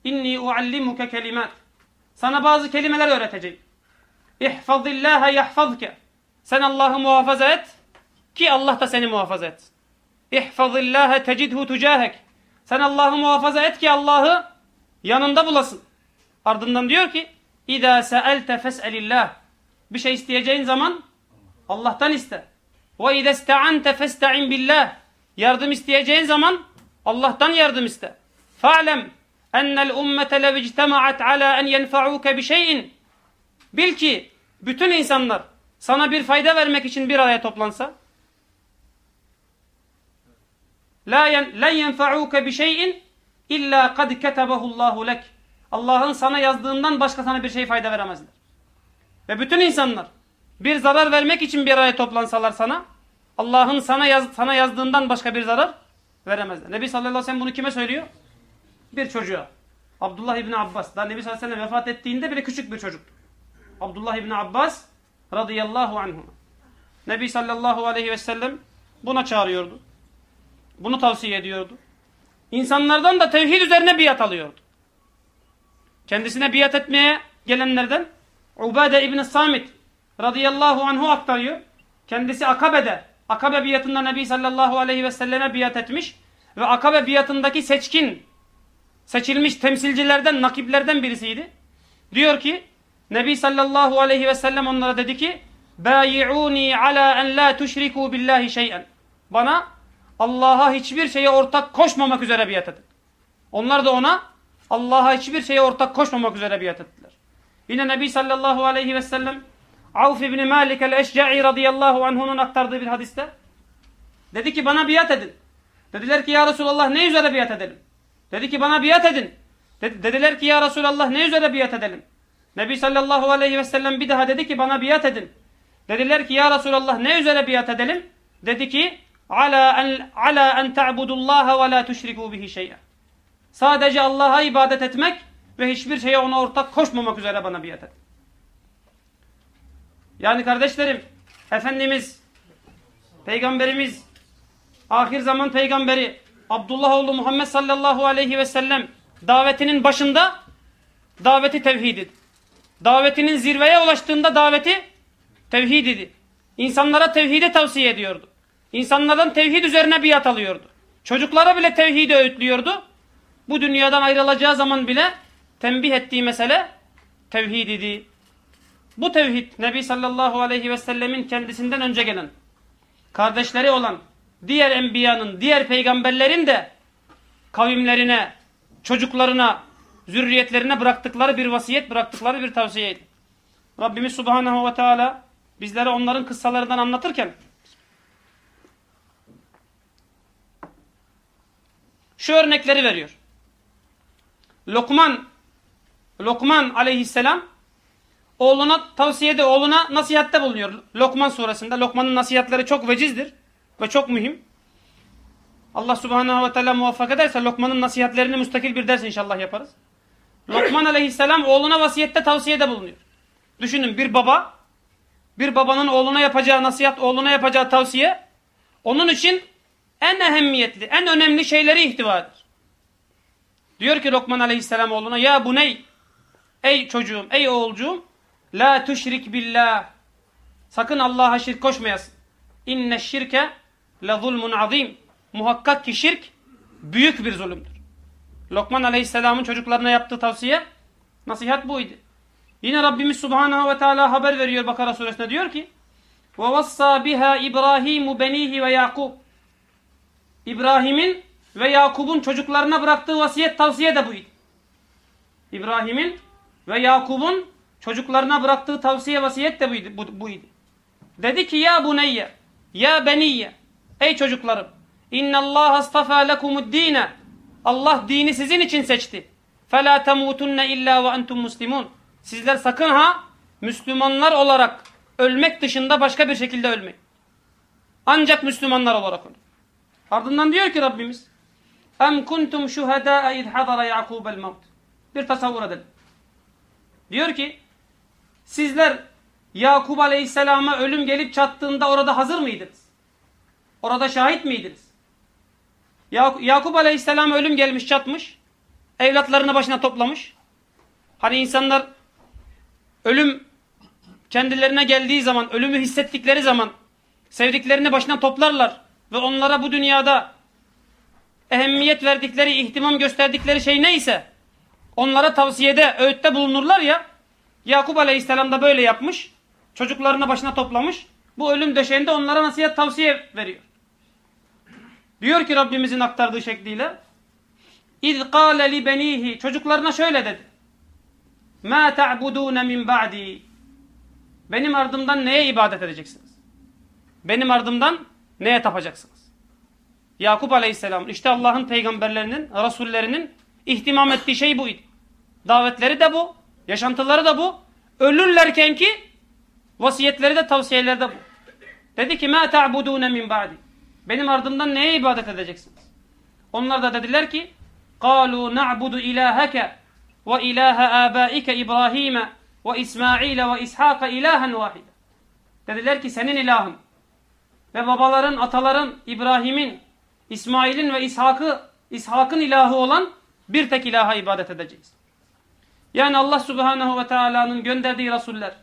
inni uallimuke kelimat sana bazı kelimeler öğreteceğim. İhfazillâhe yahfazke. Sen Allah'ı muhafaza et ki Allah da seni muhafaza et. İhfazillâhe tecidhu tucahek. Sen Allah'ı muhafaza et ki Allah'ı yanında bulasın. Ardından diyor ki İzâ se'elte fes'elillah. Bir şey isteyeceğin zaman Allah'tan iste. Ve izâ iste'ante festa'in billah. Yardım isteyeceğin zaman Allah'tan yardım iste. Fa'lem ennel ummete lev ala en yenfa'uke bi şeyin. Bil ki bütün insanlar sana bir fayda vermek için bir araya toplansa la len yenfa'uke bi şeyin illa kad ketebehullahu. Allah'ın sana yazdığından başka sana bir şey fayda veremezler. Ve bütün insanlar bir zarar vermek için bir araya toplansalar sana Allah'ın sana yaz, sana yazdığından başka bir zarar veremezler. Nebi sallallahu aleyhi ve sellem bunu kime söylüyor? Bir çocuğa. Abdullah İbni Abbas. Daha Nebi sallallahu aleyhi ve sellem vefat ettiğinde bile küçük bir çocuktu. Abdullah İbni Abbas radıyallahu anhu. Nebi sallallahu aleyhi ve sellem buna çağırıyordu. Bunu tavsiye ediyordu. İnsanlardan da tevhid üzerine biat alıyordu. Kendisine biat etmeye gelenlerden Ubade İbni Samit radıyallahu anhu aktarıyor. Kendisi Akabe'de, Akabe biatında Nebi sallallahu aleyhi ve selleme biat etmiş ve Akabe biatındaki seçkin, seçilmiş temsilcilerden, nakiplerden birisiydi. Diyor ki, Nebi sallallahu aleyhi ve sellem onlara dedi ki, Bâyi'ûni alâ en lâ tuşrikû billahi şey'en. Bana Allah'a hiçbir şeye ortak koşmamak üzere biat edin. Onlar da ona Allah'a hiçbir şeye ortak koşmamak üzere biat ettiler. Yine Nebi sallallahu aleyhi ve sellem Avf ibn Malik el-Eşca'i radıyallahu anh'unun aktardığı bir hadiste dedi ki bana biat edin. Dediler ki ya Resulallah ne üzere biat edelim? Dedi ki bana biat edin. Dediler ki ya Resulallah ne üzere biat edelim? Nebi sallallahu aleyhi ve sellem bir daha dedi ki bana biat edin. Dediler ki ya Resulallah ne üzere biat edelim? Dedi ki ala en ala en ta'budullaha ve la tuşriku bihi şey'a. Sadece Allah'a ibadet etmek ve hiçbir şeye ona ortak koşmamak üzere bana biat et. Yani kardeşlerim, Efendimiz, Peygamberimiz, ahir zaman peygamberi Abdullah oğlu Muhammed sallallahu aleyhi ve sellem davetinin başında daveti tevhid. Davetinin zirveye ulaştığında daveti tevhid idi. İnsanlara tevhidi tavsiye ediyordu. İnsanlardan tevhid üzerine biat alıyordu. Çocuklara bile tevhidi öğütlüyordu. Bu dünyadan ayrılacağı zaman bile tembih ettiği mesele tevhid idi. Bu tevhid Nebi sallallahu aleyhi ve sellemin kendisinden önce gelen kardeşleri olan diğer enbiyanın, diğer peygamberlerin de kavimlerine, çocuklarına, zürriyetlerine bıraktıkları bir vasiyet, bıraktıkları bir tavsiyeydi. Rabbimiz Subhanahu ve Teala bizlere onların kıssalarından anlatırken şu örnekleri veriyor. Lokman Lokman aleyhisselam oğluna tavsiyede, oğluna nasihatte bulunuyor. Lokman suresinde. Lokman'ın nasihatleri çok vecizdir ve çok mühim. Allah subhanahu ve teala muvaffak ederse Lokman'ın nasihatlerini müstakil bir ders inşallah yaparız. Lokman aleyhisselam oğluna vasiyette tavsiyede bulunuyor. Düşünün bir baba, bir babanın oğluna yapacağı nasihat, oğluna yapacağı tavsiye, onun için en ehemmiyetli, en önemli şeyleri ihtivadır. Diyor ki Lokman aleyhisselam oğluna ya bu ney? Ey çocuğum, ey oğulcuğum la tuşrik billah sakın Allah'a şirk koşmayasın. İnne şirke la zulmun azim. Muhakkak ki şirk büyük bir zulümdür. Lokman aleyhisselamın çocuklarına yaptığı tavsiye nasihat buydu. Yine Rabbimiz Subhanahu ve Teala haber veriyor Bakara suresinde diyor ki: "Ve vassa biha İbrahimu benihi ve Yakub." İbrahim'in ve Yakub'un çocuklarına bıraktığı vasiyet tavsiye de buydu. İbrahim'in ve Yakub'un çocuklarına bıraktığı tavsiye vasiyet de buydu. Bu, buydu. Dedi ki ya buneyye, ya beniyye, ey çocuklarım, Allah astafa lekumu'd-dine. Allah dini sizin için seçti. فَلَا تَمُوتُنَّ illa ve entum muslimun. Sizler sakın ha Müslümanlar olarak ölmek dışında başka bir şekilde ölmeyin. Ancak Müslümanlar olarak ölün. Ardından diyor ki Rabbimiz Em kuntum şuhedâ iz hadara Yakub'el mevt. Bir tasavvur edelim. Diyor ki sizler Yakup Aleyhisselam'a ölüm gelip çattığında orada hazır mıydınız? Orada şahit miydiniz? Yakup Aleyhisselam ölüm gelmiş çatmış. Evlatlarını başına toplamış. Hani insanlar ölüm kendilerine geldiği zaman, ölümü hissettikleri zaman sevdiklerini başına toplarlar ve onlara bu dünyada ehemmiyet verdikleri, ihtimam gösterdikleri şey neyse onlara tavsiyede, öğütte bulunurlar ya Yakup Aleyhisselam da böyle yapmış. Çocuklarını başına toplamış. Bu ölüm döşeğinde onlara nasihat tavsiye veriyor. Diyor ki Rabbimizin aktardığı şekliyle İz قَالَ لِبَن۪يهِ Çocuklarına şöyle dedi. مَا تَعْبُدُونَ مِنْ بَعْدِي Benim ardımdan neye ibadet edeceksiniz? Benim ardımdan neye tapacaksınız? Yakup Aleyhisselam işte Allah'ın peygamberlerinin, rasullerinin ihtimam ettiği şey buydu. Davetleri de bu, yaşantıları da bu. Ölürlerken ki vasiyetleri de tavsiyeleri de bu. Dedi ki مَا تَعْبُدُونَ مِنْ بَعْدِي Benim ardımdan neye ibadet edeceksiniz? Onlar da dediler ki قَالُوا نَعْبُدُ إِلَٰهَكَ وَإِلَٰهَ آبَائِكَ إِبْرَاهِيمَ وَإِسْمَاعِيلَ وَإِسْحَاقَ إِلَٰهًا وَاحِدًا Dediler ki senin ilahın ve babaların, ataların, İbrahim'in, İsmail'in ve İshak'ı, İshak'ın ilahı olan bir tek ilaha ibadet edeceğiz. Yani Allah Subhanahu ve Teala'nın gönderdiği Resuller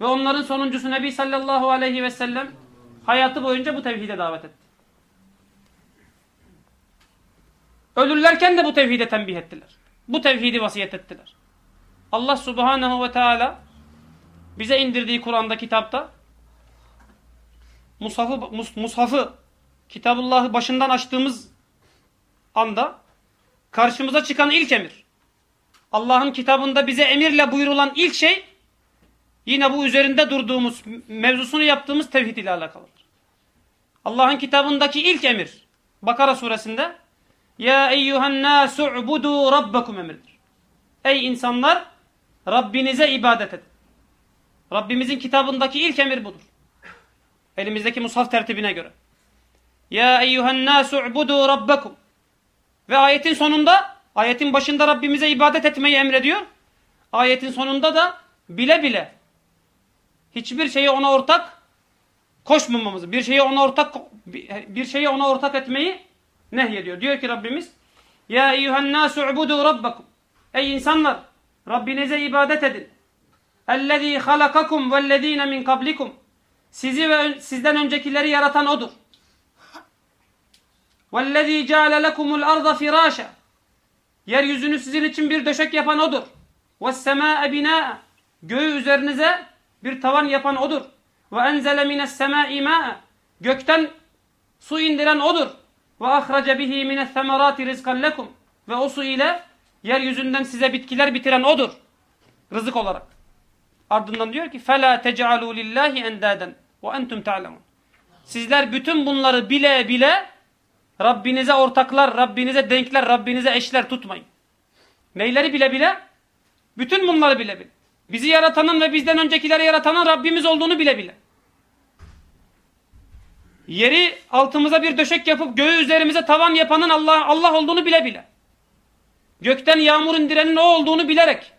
ve onların sonuncusu Nebi sallallahu aleyhi ve sellem hayatı boyunca bu tevhide davet etti. Ölürlerken de bu tevhide tembih ettiler. Bu tevhidi vasiyet ettiler. Allah subhanehu ve teala bize indirdiği Kur'an'da kitapta mushafı, mus, mushafı Kitabullah'ı başından açtığımız anda karşımıza çıkan ilk emir. Allah'ın kitabında bize emirle buyurulan ilk şey yine bu üzerinde durduğumuz mevzusunu yaptığımız tevhid ile alakalıdır. Allah'ın kitabındaki ilk emir Bakara suresinde Ya eyyuhen nasu'budu rabbakum emirdir. Ey insanlar Rabbinize ibadet edin. Rabbimizin kitabındaki ilk emir budur. Elimizdeki mushaf tertibine göre. Ya eyyuhen nasu'budu rabbakum. Ve ayetin sonunda, ayetin başında Rabbimize ibadet etmeyi emrediyor. Ayetin sonunda da bile bile hiçbir şeyi ona ortak koşmamamızı, bir şeyi ona ortak bir şeyi ona ortak etmeyi nehyediyor. Diyor ki Rabbimiz: "Ya eyyuhen nasu'budu rabbakum." Ey insanlar, Rabbinize ibadet edin. "Ellezî halakakum vellezîne min kablikum." Sizi ve sizden öncekileri yaratan odur. وَالَّذ۪ي جَعَلَ لَكُمُ الْأَرْضَ فِرَاشًا Yeryüzünü sizin için bir döşek yapan odur. وَالسَّمَاءَ بِنَاءً Göğü üzerinize bir tavan yapan odur. وَاَنْزَلَ مِنَ السَّمَاءِ مَاءً Gökten su indiren odur. وَاَخْرَجَ بِهِ مِنَ الثَّمَرَاتِ رِزْقًا لَكُمْ Ve o su ile yeryüzünden size bitkiler bitiren odur. Rızık olarak. Ardından diyor ki فَلَا تَجْعَلُوا لِلّٰهِ اَنْدَادًا ve entum ta'lemun. Sizler bütün bunları bile bile Rabbinize ortaklar, Rabbinize denkler, Rabbinize eşler tutmayın. Neyleri bile bile? Bütün bunları bile bile. Bizi yaratanın ve bizden öncekileri yaratanın Rabbimiz olduğunu bile bile. Yeri altımıza bir döşek yapıp göğü üzerimize tavan yapanın Allah, Allah olduğunu bile bile. Gökten yağmur indirenin o olduğunu bilerek.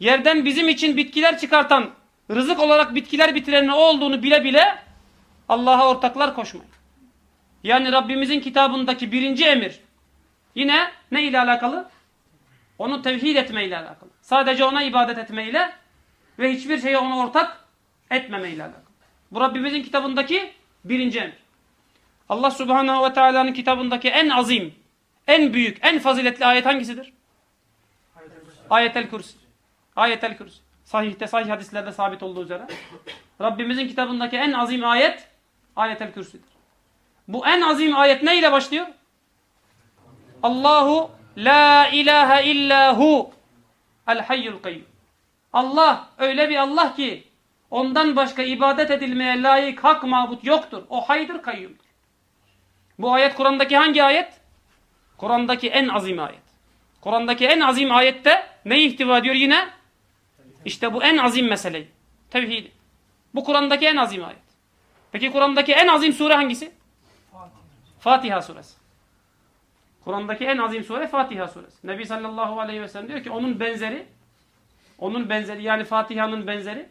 Yerden bizim için bitkiler çıkartan, rızık olarak bitkiler bitirenin o olduğunu bile bile Allah'a ortaklar koşmayın. Yani Rabbimizin kitabındaki birinci emir yine ne ile alakalı? Onu tevhid etme ile alakalı. Sadece ona ibadet etmeyle ve hiçbir şeye ona ortak etmeme ile alakalı. Bu Rabbimizin kitabındaki birinci emir. Allah Subhanahu ve Teala'nın kitabındaki en azim, en büyük, en faziletli ayet hangisidir? Ayetel Kürsi. Ayetel Kürsi. Sahihte, sahih hadislerde sabit olduğu üzere. Rabbimizin kitabındaki en azim ayet Ayetel Kürsi'dir. Bu en azim ayet ne ile başlıyor? Allahu la ilahe illahu el hayyul kayyum. Allah öyle bir Allah ki ondan başka ibadet edilmeye layık hak mabut yoktur. O haydır kayyumdur. Bu ayet Kur'an'daki hangi ayet? Kur'an'daki en azim ayet. Kur'an'daki en azim ayette ne ihtiva ediyor yine? İşte bu en azim meseleyi. Tevhid. Bu Kur'an'daki en azim ayet. Peki Kur'an'daki en azim sure hangisi? Fatiha suresi. Kur'an'daki en azim sure Fatiha suresi. Nebi sallallahu aleyhi ve sellem diyor ki onun benzeri onun benzeri yani Fatiha'nın benzeri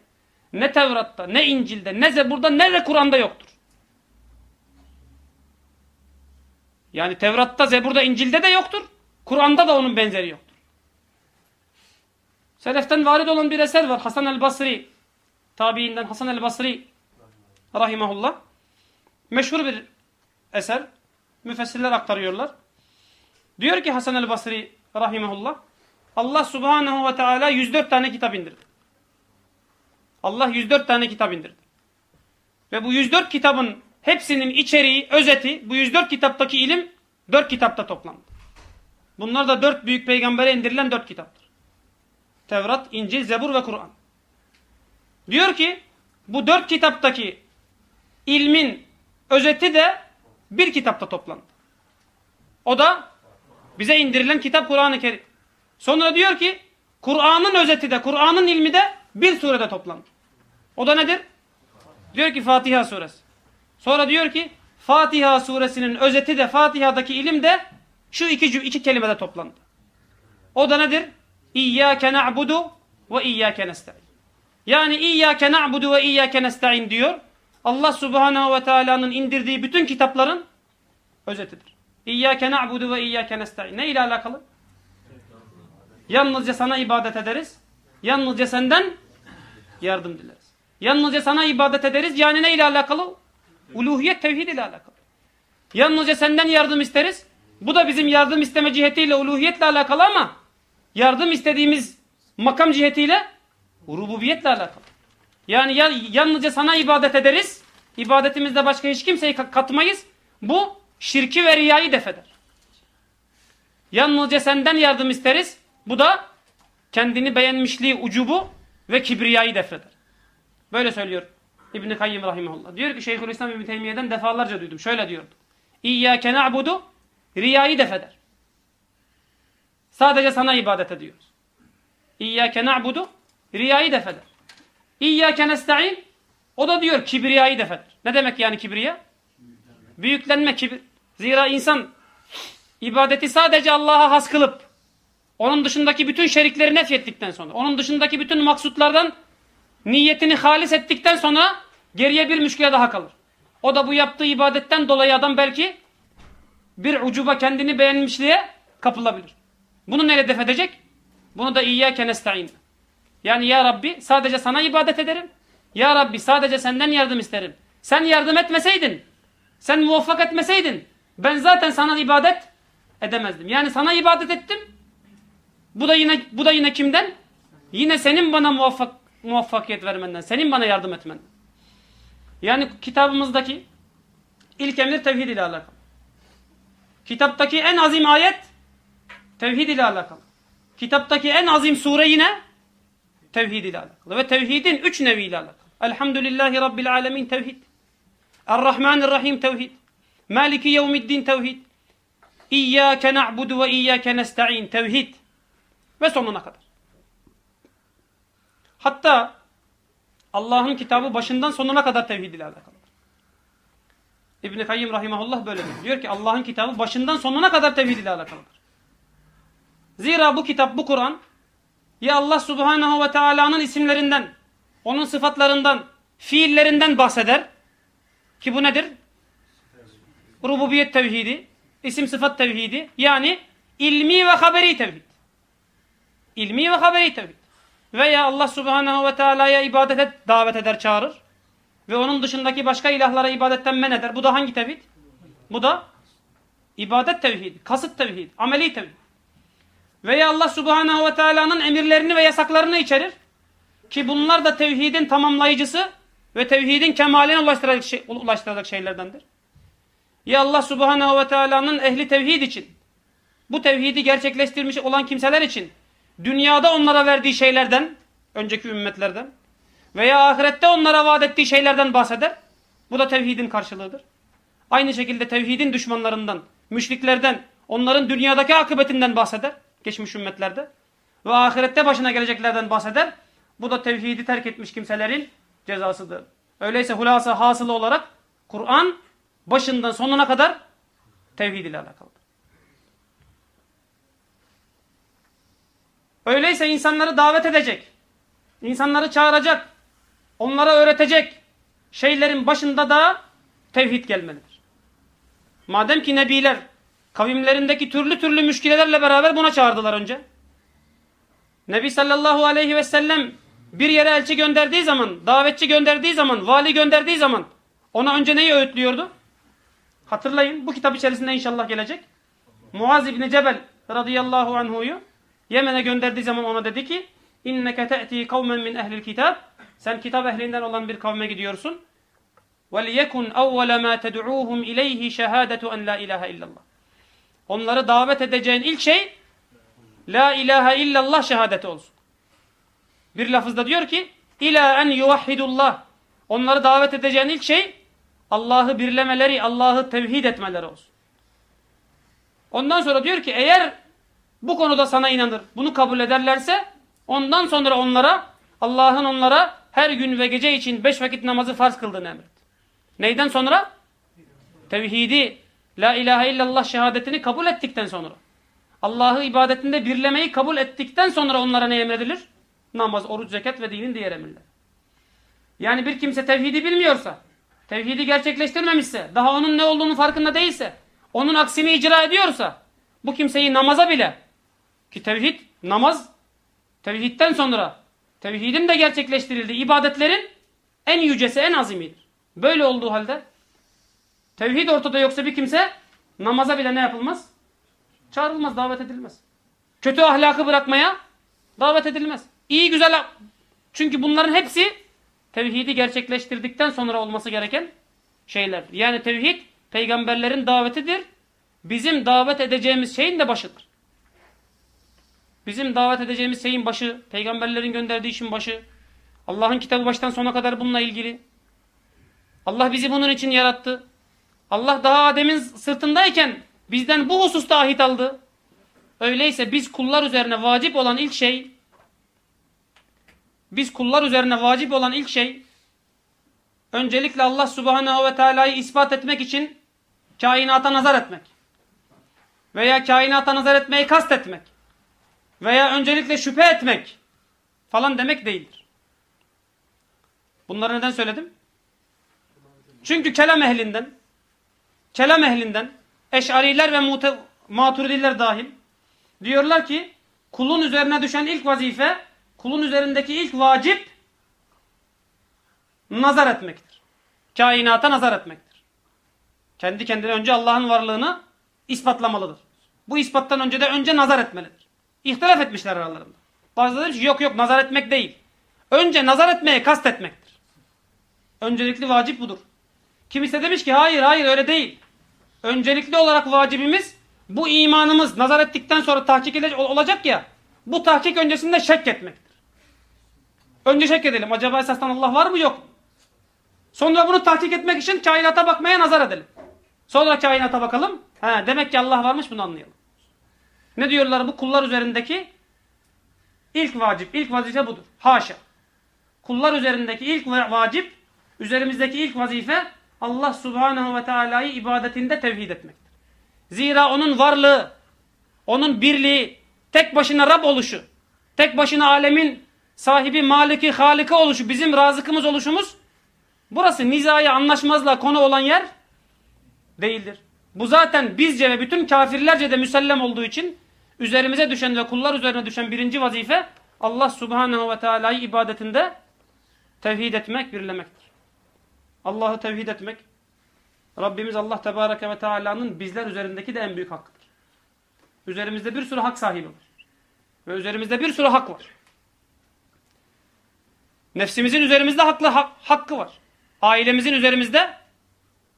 ne Tevrat'ta, ne İncil'de, ne Zebur'da, ne de Kur'an'da yoktur. Yani Tevrat'ta, Zebur'da, İncil'de de yoktur. Kur'an'da da onun benzeri yoktur. Seleften varid olan bir eser var. Hasan el-Basri. Tabiinden Hasan el-Basri rahimahullah. Meşhur bir eser. Müfessirler aktarıyorlar. Diyor ki Hasan el-Basri rahimahullah. Allah subhanahu ve teala 104 tane kitap indirdi. Allah 104 tane kitap indirdi. Ve bu 104 kitabın hepsinin içeriği, özeti, bu 104 kitaptaki ilim 4 kitapta toplandı. Bunlar da 4 büyük peygambere indirilen 4 kitaptır. Tevrat, İncil, Zebur ve Kur'an. Diyor ki bu 4 kitaptaki ilmin özeti de bir kitapta toplandı. O da bize indirilen kitap Kur'an-ı Kerim. Sonra diyor ki Kur'an'ın özeti de Kur'an'ın ilmi de bir surede toplandı. O da nedir? Diyor ki Fatiha suresi. Sonra diyor ki Fatiha suresinin özeti de Fatiha'daki ilim de şu iki, iki kelimede toplandı. O da nedir? İyyâke na'budu ve iyyâke nesta'in. Yani İyyâke na'budu ve iyyâke nesta'in diyor. Allah subhanahu ve teala'nın indirdiği bütün kitapların özetidir. İyyâke na'budu ve iyyâke nesta'in. Ne ile alakalı? Yalnızca sana ibadet ederiz. Yalnızca senden yardım dileriz. Yalnızca sana ibadet ederiz. Yani ne ile alakalı? Uluhiyet, tevhid ile alakalı. Yalnızca senden yardım isteriz. Bu da bizim yardım isteme cihetiyle, uluhiyetle alakalı ama yardım istediğimiz makam cihetiyle rububiyetle alakalı. Yani ya, yalnızca sana ibadet ederiz. İbadetimizde başka hiç kimseyi katmayız. Bu şirki ve riyayı defeder. Yalnızca senden yardım isteriz. Bu da kendini beğenmişliği, ucubu ve kibriyayı defeder. Böyle söylüyor İbn-i Kayyım Rahimahullah. Diyor ki Şeyhülislam İbn Teymiye'den defalarca duydum. Şöyle diyordu. İyyâke na'budu riyayı defeder. Sadece sana ibadet ediyoruz. İyyâke na'budu riyayı defeder. İyyâke nesta'in o da diyor kibriyayı defeder. Ne demek yani kibriya? Büyüklenme kibir. Zira insan ibadeti sadece Allah'a has kılıp onun dışındaki bütün şerikleri nefyettikten sonra, onun dışındaki bütün maksutlardan niyetini halis ettikten sonra geriye bir müşkile daha kalır. O da bu yaptığı ibadetten dolayı adam belki bir ucuba kendini beğenmişliğe kapılabilir. Bunu nereye def edecek? Bunu da İyyâke nesta'in. Yani ya Rabbi sadece sana ibadet ederim. Ya Rabbi sadece senden yardım isterim. Sen yardım etmeseydin, sen muvaffak etmeseydin ben zaten sana ibadet edemezdim. Yani sana ibadet ettim. Bu da yine bu da yine kimden? Yine senin bana muvaffak muvaffakiyet vermenden, senin bana yardım etmenden. Yani kitabımızdaki ilk emir tevhid ile alakalı. Kitaptaki en azim ayet tevhid ile alakalı. Kitaptaki en azim sure yine tevhid ile alakalı. Ve tevhidin üç nevi ile alakalı. Elhamdülillahi Rabbil alemin tevhid. Errahmanirrahim tevhid. Maliki yevmiddin tevhid. İyyâke na'budu ve iyyâke nesta'in tevhid. Ve sonuna kadar. Hatta Allah'ın kitabı başından sonuna kadar tevhid ile alakalıdır. İbn-i Kayyim Rahimahullah böyle diyor. Diyor ki Allah'ın kitabı başından sonuna kadar tevhid ile alakalıdır. Zira bu kitap, bu Kur'an ya Allah Subhanahu ve Taala'nın isimlerinden, onun sıfatlarından, fiillerinden bahseder. Ki bu nedir? Rububiyet tevhidi, isim sıfat tevhidi. Yani ilmi ve haberi tevhid. İlmi ve haberi tevhid. Veya Allah Subhanahu ve Taala'ya ibadet et, davet eder, çağırır. Ve onun dışındaki başka ilahlara ibadetten men eder. Bu da hangi tevhid? Bu da ibadet tevhidi, kasıt tevhid, ameli tevhid. Veya Allah Subhanahu ve Taala'nın emirlerini ve yasaklarını içerir. Ki bunlar da tevhidin tamamlayıcısı ve tevhidin kemaline ulaştıracak, şey, ulaştıracak şeylerdendir. Ya Allah Subhanahu ve Taala'nın ehli tevhid için, bu tevhidi gerçekleştirmiş olan kimseler için dünyada onlara verdiği şeylerden, önceki ümmetlerden veya ahirette onlara vaat ettiği şeylerden bahseder. Bu da tevhidin karşılığıdır. Aynı şekilde tevhidin düşmanlarından, müşriklerden, onların dünyadaki akıbetinden bahseder. Geçmiş ümmetlerde. Ve ahirette başına geleceklerden bahseder. Bu da tevhidi terk etmiş kimselerin cezasıdır. Öyleyse hulasa hasılı olarak Kur'an başından sonuna kadar tevhid ile alakalıdır. Öyleyse insanları davet edecek, insanları çağıracak, onlara öğretecek şeylerin başında da tevhid gelmelidir. Madem ki nebiler kavimlerindeki türlü türlü müşkilelerle beraber buna çağırdılar önce. Nebi sallallahu aleyhi ve sellem bir yere elçi gönderdiği zaman, davetçi gönderdiği zaman, vali gönderdiği zaman ona önce neyi öğütlüyordu? Hatırlayın bu kitap içerisinde inşallah gelecek. Muaz İbni Cebel radıyallahu anhu'yu Yemen'e gönderdiği zaman ona dedi ki inneke te'ti kavmen min ehlil kitab sen kitap ehlinden olan bir kavme gidiyorsun. وَلْيَكُنْ اَوَّلَ مَا تَدْعُوهُمْ اِلَيْهِ شَهَادَةُ اَنْ لَا اِلَٰهَ illallah. Onları davet edeceğin ilk şey La ilahe illallah şehadeti olsun. Bir lafızda diyor ki ila en yuvahhidullah. Onları davet edeceğin ilk şey Allah'ı birlemeleri, Allah'ı tevhid etmeleri olsun. Ondan sonra diyor ki eğer bu konuda sana inanır, bunu kabul ederlerse ondan sonra onlara Allah'ın onlara her gün ve gece için beş vakit namazı farz kıldığını emret. Neyden sonra? Tevhidi, la ilahe illallah şehadetini kabul ettikten sonra. Allah'ı ibadetinde birlemeyi kabul ettikten sonra onlara ne emredilir? Namaz, oruç, zekat ve dinin diğer emirler. Yani bir kimse tevhidi bilmiyorsa, tevhidi gerçekleştirmemişse, daha onun ne olduğunu farkında değilse, onun aksini icra ediyorsa, bu kimseyi namaza bile, ki tevhid, namaz, tevhidden sonra, tevhidin de gerçekleştirildiği ibadetlerin en yücesi, en azimidir. Böyle olduğu halde, tevhid ortada yoksa bir kimse, namaza bile ne yapılmaz? Çağrılmaz, davet edilmez. Kötü ahlakı bırakmaya davet edilmez. İyi güzel çünkü bunların hepsi tevhidi gerçekleştirdikten sonra olması gereken şeyler. Yani tevhid peygamberlerin davetidir. Bizim davet edeceğimiz şeyin de başıdır. Bizim davet edeceğimiz şeyin başı, peygamberlerin gönderdiği işin başı. Allah'ın kitabı baştan sona kadar bununla ilgili. Allah bizi bunun için yarattı. Allah daha Adem'in sırtındayken bizden bu hususta ahit aldı. Öyleyse biz kullar üzerine vacip olan ilk şey biz kullar üzerine vacip olan ilk şey öncelikle Allah Subhanahu ve Teala'yı ispat etmek için kainata nazar etmek. Veya kainata nazar etmeyi kastetmek. Veya öncelikle şüphe etmek falan demek değildir. Bunları neden söyledim? Çünkü kelam ehlinden kelam ehlinden eşariler ve maturidiler dahil diyorlar ki kulun üzerine düşen ilk vazife kulun üzerindeki ilk vacip nazar etmektir. Kainata nazar etmektir. Kendi kendine önce Allah'ın varlığını ispatlamalıdır. Bu ispattan önce de önce nazar etmelidir. İhtilaf etmişler aralarında. Bazıları demiş yok yok nazar etmek değil. Önce nazar etmeye kastetmektir. Öncelikli vacip budur. Kimisi demiş ki hayır hayır öyle değil. Öncelikli olarak vacibimiz bu imanımız nazar ettikten sonra tahkik olacak ya. Bu tahkik öncesinde şek etmektir. Önce şek edelim. Acaba esasdan Allah var mı yok mu? Sonra bunu tahkik etmek için kainata bakmaya nazar edelim. Sonra kainata bakalım. He, demek ki Allah varmış bunu anlayalım. Ne diyorlar bu kullar üzerindeki ilk vacip, ilk vazife budur. Haşa. Kullar üzerindeki ilk vacip, üzerimizdeki ilk vazife Allah subhanehu ve teala'yı ibadetinde tevhid etmektir. Zira onun varlığı, onun birliği, tek başına Rab oluşu, tek başına alemin sahibi, maliki, haliki oluşu, bizim razıkımız oluşumuz, burası nizaya, anlaşmazlığa konu olan yer değildir. Bu zaten bizce ve bütün kafirlerce de müsellem olduğu için üzerimize düşen ve kullar üzerine düşen birinci vazife Allah subhanehu ve teala'yı ibadetinde tevhid etmek, birlemektir. Allah'ı tevhid etmek, Rabbimiz Allah Tebareke ve Teala'nın bizler üzerindeki de en büyük hakkıdır. Üzerimizde bir sürü hak sahibi var. Ve üzerimizde bir sürü hak var. Nefsimizin üzerimizde haklı, hak, hakkı var. Ailemizin üzerimizde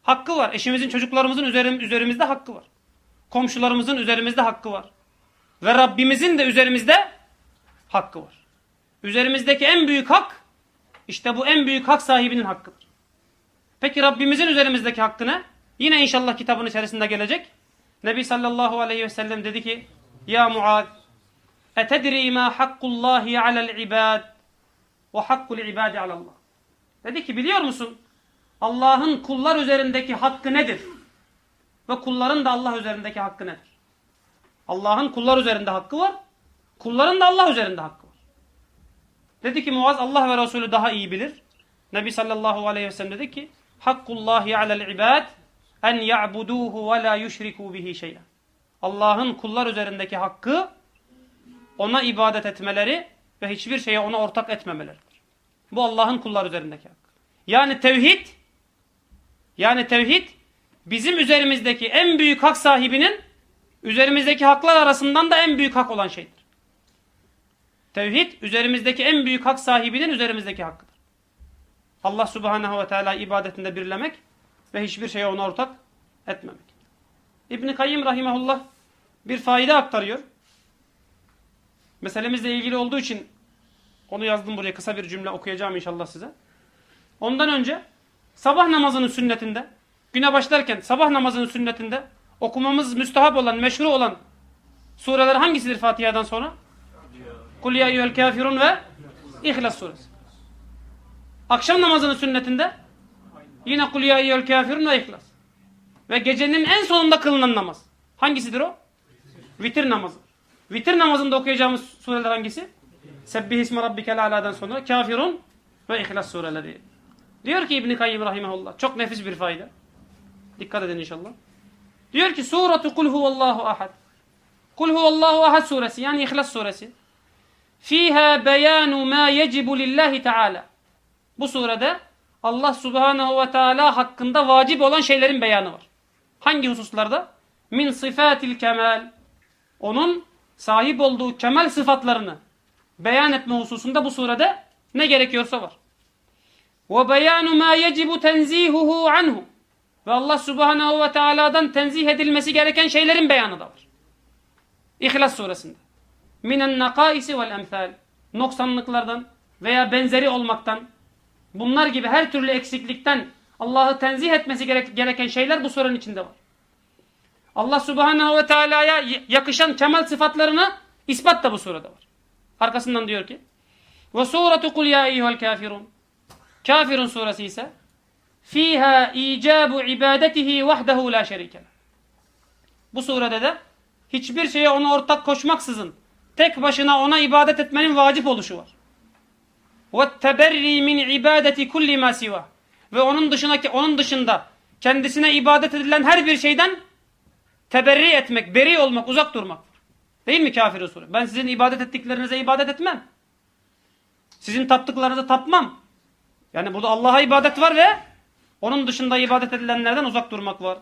hakkı var. Eşimizin, çocuklarımızın üzerim, üzerimizde hakkı var. Komşularımızın üzerimizde hakkı var. Ve Rabbimizin de üzerimizde hakkı var. Üzerimizdeki en büyük hak, işte bu en büyük hak sahibinin hakkıdır. Peki Rabbimizin üzerimizdeki hakkı ne? Yine inşallah kitabın içerisinde gelecek. Nebi sallallahu aleyhi ve sellem dedi ki, Ya Muad, etedri ma hakkullahi alel ibad ve hakkul ibadi alallah. Dedi ki biliyor musun? Allah'ın kullar üzerindeki hakkı nedir? Ve kulların da Allah üzerindeki hakkı nedir? Allah'ın kullar üzerinde hakkı var. Kulların da Allah üzerinde hakkı var. Dedi ki Muaz Allah ve Resulü daha iyi bilir. Nebi sallallahu aleyhi ve sellem dedi ki Hakkullahi alel ibad en ya'buduhu ve la yuşriku bihi şey'en. Allah'ın kullar üzerindeki hakkı ona ibadet etmeleri ve hiçbir şeye ona ortak etmemeleridir. Bu Allah'ın kullar üzerindeki hakkı. Yani tevhid yani tevhid bizim üzerimizdeki en büyük hak sahibinin üzerimizdeki haklar arasından da en büyük hak olan şeydir. Tevhid üzerimizdeki en büyük hak sahibinin üzerimizdeki hakkıdır. Allah subhanehu ve teala ibadetinde birlemek ve hiçbir şeye ona ortak etmemek. İbn-i Kayyim rahimahullah bir faide aktarıyor. Meselemizle ilgili olduğu için onu yazdım buraya kısa bir cümle okuyacağım inşallah size. Ondan önce sabah namazının sünnetinde güne başlarken sabah namazının sünnetinde okumamız müstahap olan, meşru olan sureler hangisidir Fatiha'dan sonra? Kul ya eyyuhel kafirun ve İhlas suresi. Akşam namazının sünnetinde yine Kul ya eyyuhel kafirun ve İhlas. Ve gecenin en sonunda kılınan namaz. Hangisidir o? Vitir namazı. Vitir namazında okuyacağımız sureler hangisi? Sebbih ismi rabbikel ala'dan sonra kafirun ve İhlas sureleri. Diyor ki İbn-i Kayyim rahimahullah. Çok nefis bir fayda. Dikkat edin inşallah. Diyor ki suratu kul huvallahu ahad. Kul huvallahu ahad suresi yani İhlas suresi. Fiha beyanu ma yecibu lillahi teala. Bu surede Allah subhanahu ve teala hakkında vacip olan şeylerin beyanı var. Hangi hususlarda? Min sıfatil kemal. Onun sahip olduğu kemal sıfatlarını beyan etme hususunda bu surede ne gerekiyorsa var. Ve beyanu ma yecibu tenzihuhu anhu. ve Allah subhanehu ve teala'dan tenzih edilmesi gereken şeylerin beyanı da var. İhlas suresinde. Minen nakaisi vel emthal. Noksanlıklardan veya benzeri olmaktan, bunlar gibi her türlü eksiklikten Allah'ı tenzih etmesi gereken şeyler bu surenin içinde var. Allah subhanehu ve teala'ya yakışan kemal sıfatlarını ispat da bu surede var. Arkasından diyor ki ve suratu kul ya eyyuhel kafirun Kafirun suresi ise fiha icabu ibadetihi vahdehu la şerike Bu surede de hiçbir şeye ona ortak koşmaksızın tek başına ona ibadet etmenin vacip oluşu var. Ve teberri min ibadeti kulli ma siva. Ve onun dışındaki onun dışında kendisine ibadet edilen her bir şeyden teberri etmek, beri olmak, uzak durmak. Değil mi kafir usulü? Ben sizin ibadet ettiklerinize ibadet etmem. Sizin taptıklarınıza tapmam. Yani burada Allah'a ibadet var ve onun dışında ibadet edilenlerden uzak durmak var.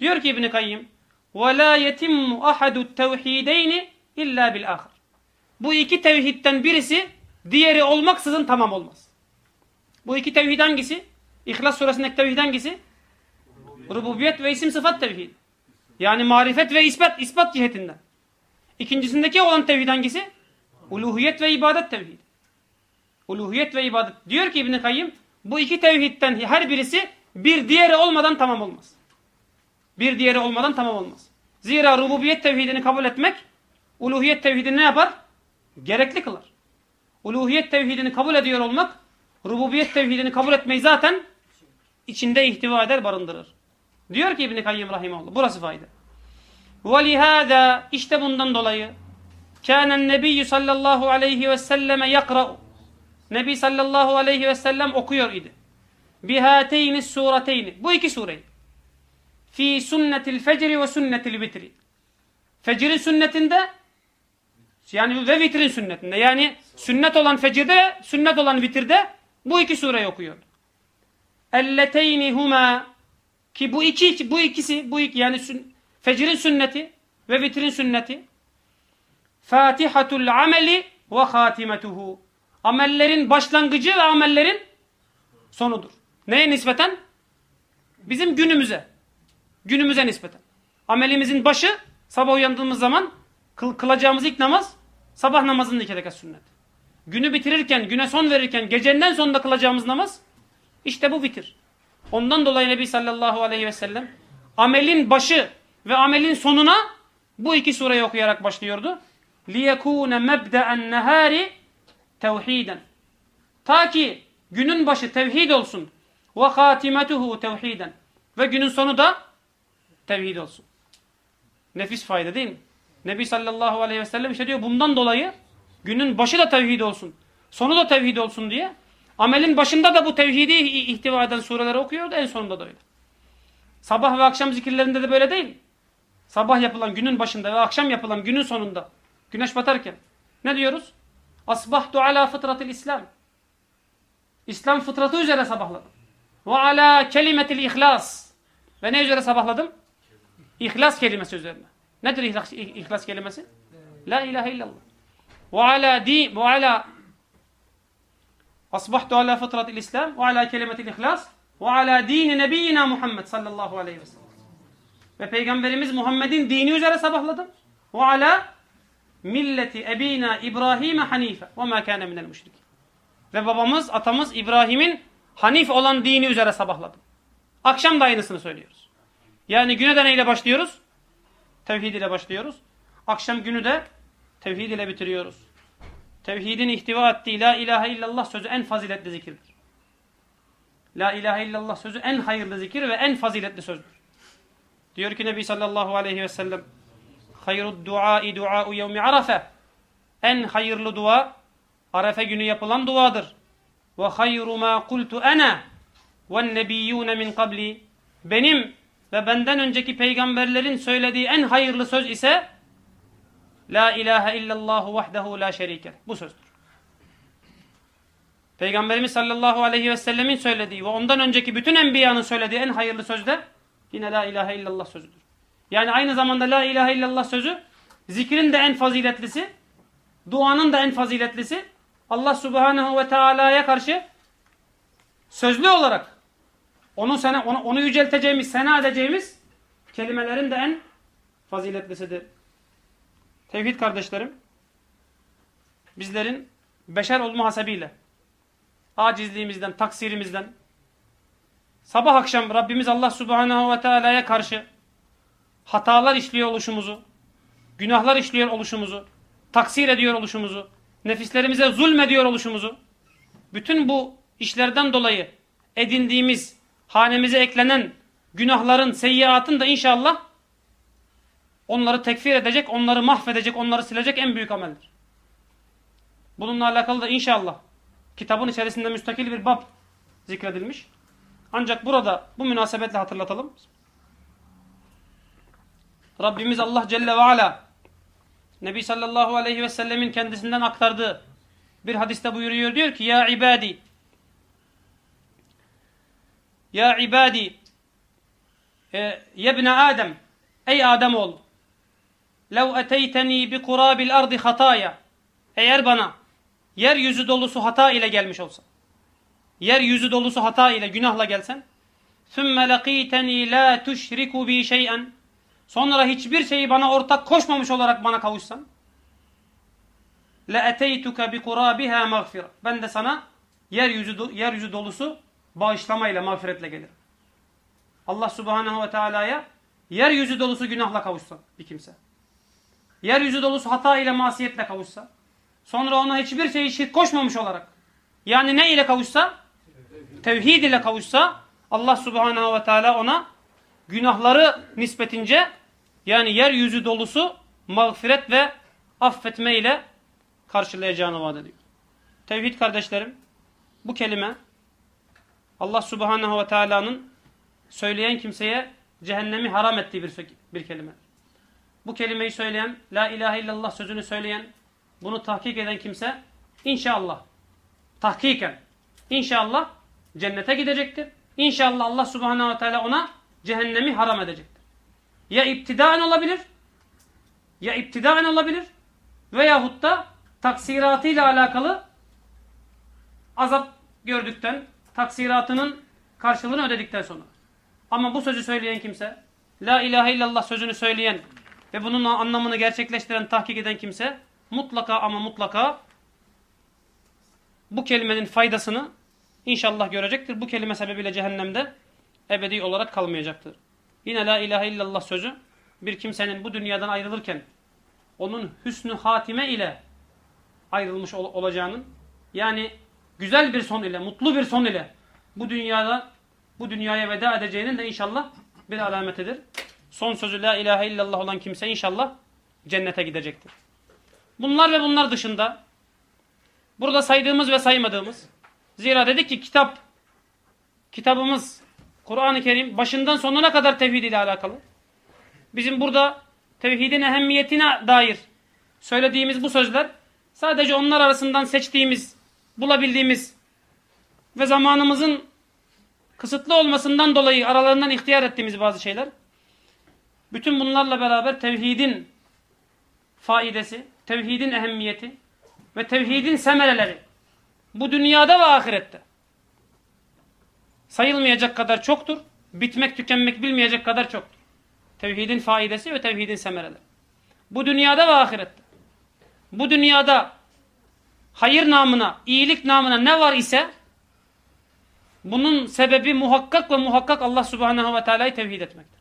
Diyor ki İbn-i Kayyim وَلَا يَتِمُّ أَحَدُ التَّوْحِيدَيْنِ اِلَّا بِالْآخِرِ Bu iki tevhidden birisi diğeri olmaksızın tamam olmaz. Bu iki tevhid hangisi? İhlas suresindeki tevhid hangisi? Rububiyet ve isim sıfat tevhid. Yani marifet ve ispat, ispat cihetinden. İkincisindeki olan tevhid hangisi? Uluhiyet ve ibadet tevhid. Uluhiyet ve ibadet. Diyor ki İbn-i Kayyım bu iki tevhidden her birisi bir diğeri olmadan tamam olmaz. Bir diğeri olmadan tamam olmaz. Zira rububiyet tevhidini kabul etmek uluhiyet tevhidini ne yapar? Gerekli kılar. Uluhiyet tevhidini kabul ediyor olmak rububiyet tevhidini kabul etmeyi zaten içinde ihtiva eder, barındırır. Diyor ki İbn-i Kayyım Rahimahullah. Burası fayda. وَلِهَذَا işte bundan dolayı كَانَ النَّبِيُّ sallallahu aleyhi ve selleme yakra'u Nebi sallallahu aleyhi ve sellem okuyor idi. Bihateyni sureteyni. Bu iki sureyi. Fi sünnetil fecri ve sünnetil vitri. Fecrin sünnetinde yani ve vitrin sünnetinde. Yani sünnet olan fecirde, sünnet olan vitirde bu iki sureyi okuyordu. Elleteyni huma ki bu iki bu ikisi bu iki yani sün, fecrin sünneti ve vitrin sünneti Fatihatul ameli ve hatimetuhu amellerin başlangıcı ve amellerin sonudur. Neye nispeten? Bizim günümüze. Günümüze nispeten. Amelimizin başı sabah uyandığımız zaman kıl, kılacağımız ilk namaz sabah namazının iki rekat sünnet Günü bitirirken, güne son verirken gecenden sonunda kılacağımız namaz işte bu bitir. Ondan dolayı Nebi sallallahu aleyhi ve sellem amelin başı ve amelin sonuna bu iki sureyi okuyarak başlıyordu. لِيَكُونَ مَبْدَأَ النَّهَارِ tevhiden. Ta ki günün başı tevhid olsun. Ve hatimetuhu tevhiden. Ve günün sonu da tevhid olsun. Nefis fayda değil mi? Nebi sallallahu aleyhi ve sellem işte diyor bundan dolayı günün başı da tevhid olsun. Sonu da tevhid olsun diye. Amelin başında da bu tevhidi ihtiva eden sureleri okuyordu. En sonunda da öyle. Sabah ve akşam zikirlerinde de böyle değil. Sabah yapılan günün başında ve akşam yapılan günün sonunda. Güneş batarken. Ne diyoruz? Asbahtu ala fıtratil İslam. İslam fıtratı üzere sabahladım. Ve ala kelimetil ihlas. Ve ne üzere sabahladım? İhlas kelimesi üzerine. Nedir ihlas, ihlas kelimesi? La ilahe illallah. Ve ala di ve ala Asbahtu ala fıtratil İslam ve ala kelimetil ihlas ve ala dini nebiyyina Muhammed sallallahu aleyhi ve sellem. Ve Peygamberimiz Muhammed'in dini üzere sabahladım. Ve ala milleti ebina İbrahim'e hanife ve ma kana minel müşrik. Ve babamız, atamız İbrahim'in hanif olan dini üzere sabahladım. Akşam da aynısını söylüyoruz. Yani güne de neyle başlıyoruz? Tevhid ile başlıyoruz. Akşam günü de tevhid ile bitiriyoruz. Tevhidin ihtiva ettiği la ilahe illallah sözü en faziletli zikirdir. La ilahe illallah sözü en hayırlı zikir ve en faziletli sözdür. Diyor ki Nebi sallallahu aleyhi ve sellem hayrud duai duau yevmi arafe. En hayırlı dua Arefe günü yapılan duadır. Ve hayru ma kultu ana ve nebiyyune min qabli. Benim ve benden önceki peygamberlerin söylediği en hayırlı söz ise La ilahe illallah vahdehu la şerike. Bu sözdür. Peygamberimiz sallallahu aleyhi ve sellemin söylediği ve ondan önceki bütün enbiyanın söylediği en hayırlı söz de yine la ilahe illallah sözüdür. Yani aynı zamanda la ilahe illallah sözü zikrin de en faziletlisi, duanın da en faziletlisi, Allah subhanehu ve teala'ya karşı sözlü olarak onu sene onu, onu yücelteceğimiz, sena edeceğimiz kelimelerin de en faziletlisidir. Tevhid kardeşlerim, bizlerin beşer olma hasebiyle, acizliğimizden, taksirimizden, sabah akşam Rabbimiz Allah Subhanahu ve Teala'ya karşı hatalar işliyor oluşumuzu, günahlar işliyor oluşumuzu, taksir ediyor oluşumuzu, nefislerimize zulmediyor oluşumuzu, bütün bu işlerden dolayı edindiğimiz, hanemize eklenen günahların, seyyiatın da inşallah onları tekfir edecek, onları mahvedecek, onları silecek en büyük ameldir. Bununla alakalı da inşallah kitabın içerisinde müstakil bir bab zikredilmiş. Ancak burada bu münasebetle hatırlatalım. Rabbimiz Allah Celle ve Ala Nebi sallallahu aleyhi ve sellemin kendisinden aktardığı bir hadiste buyuruyor diyor ki ya ibadi ya ibadi e, yebne Adem ey Adem ol lev eteyteni bi kurabil ardi hataya eğer bana yeryüzü dolusu hata ile gelmiş olsa yeryüzü dolusu hata ile günahla gelsen ثُمَّ لَقِيتَنِي لَا تُشْرِكُ بِي شَيْئًا Sonra hiçbir şeyi bana ortak koşmamış olarak bana kavuşsan لَاَتَيْتُكَ بِقُرَابِهَا مَغْفِرًا Ben de sana yeryüzü, yeryüzü dolusu bağışlamayla, mağfiretle gelirim. Allah subhanehu ve teala'ya yeryüzü dolusu günahla kavuşsa bir kimse. Yeryüzü dolusu hata ile masiyetle kavuşsa. Sonra ona hiçbir şeyi şirk koşmamış olarak. Yani ne ile kavuşsa? Tevhid ile kavuşsa Allah subhanehu ve teala ona günahları nispetince yani yeryüzü dolusu mağfiret ve affetme ile karşılayacağını vaat ediyor. Tevhid kardeşlerim bu kelime Allah subhanehu ve teala'nın söyleyen kimseye cehennemi haram ettiği bir, bir kelime. Bu kelimeyi söyleyen, la ilahe illallah sözünü söyleyen, bunu tahkik eden kimse inşallah tahkiken inşallah cennete gidecektir. İnşallah Allah subhanehu ve teala ona cehennemi haram edecektir. Ya iptidaen olabilir, ya iptidaen olabilir veyahut da taksiratıyla alakalı azap gördükten, taksiratının karşılığını ödedikten sonra. Ama bu sözü söyleyen kimse, La ilahe illallah sözünü söyleyen ve bunun anlamını gerçekleştiren, tahkik eden kimse mutlaka ama mutlaka bu kelimenin faydasını inşallah görecektir. Bu kelime sebebiyle cehennemde ebedi olarak kalmayacaktır. Yine la ilahe illallah sözü bir kimsenin bu dünyadan ayrılırken onun hüsnü hatime ile ayrılmış ol olacağının yani güzel bir son ile, mutlu bir son ile bu dünyada bu dünyaya veda edeceğinin de inşallah bir alametidir. Son sözü la ilahe illallah olan kimse inşallah cennete gidecektir. Bunlar ve bunlar dışında burada saydığımız ve saymadığımız zira dedik ki kitap kitabımız Kur'an-ı Kerim başından sonuna kadar tevhid ile alakalı. Bizim burada tevhidin ehemmiyetine dair söylediğimiz bu sözler sadece onlar arasından seçtiğimiz, bulabildiğimiz ve zamanımızın kısıtlı olmasından dolayı aralarından ihtiyar ettiğimiz bazı şeyler. Bütün bunlarla beraber tevhidin faidesi, tevhidin ehemmiyeti ve tevhidin semereleri bu dünyada ve ahirette sayılmayacak kadar çoktur. Bitmek tükenmek bilmeyecek kadar çoktur. Tevhidin faidesi ve tevhidin semereleri. Bu dünyada ve ahirette. Bu dünyada hayır namına, iyilik namına ne var ise bunun sebebi muhakkak ve muhakkak Allah subhanehu ve teala'yı tevhid etmektir.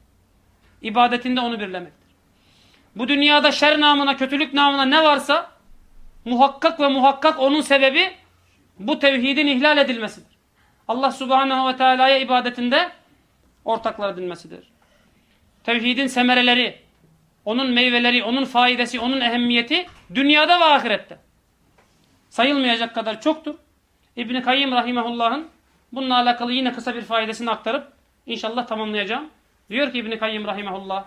İbadetinde onu birlemektir. Bu dünyada şer namına, kötülük namına ne varsa muhakkak ve muhakkak onun sebebi bu tevhidin ihlal edilmesidir. Allah subhanehu ve teala'ya ibadetinde ortaklar edilmesidir. Tevhidin semereleri, onun meyveleri, onun faidesi, onun ehemmiyeti dünyada ve ahirette. Sayılmayacak kadar çoktur. İbn-i Kayyim Rahimahullah'ın bununla alakalı yine kısa bir faydasını aktarıp inşallah tamamlayacağım. Diyor ki İbn-i Kayyim Rahimahullah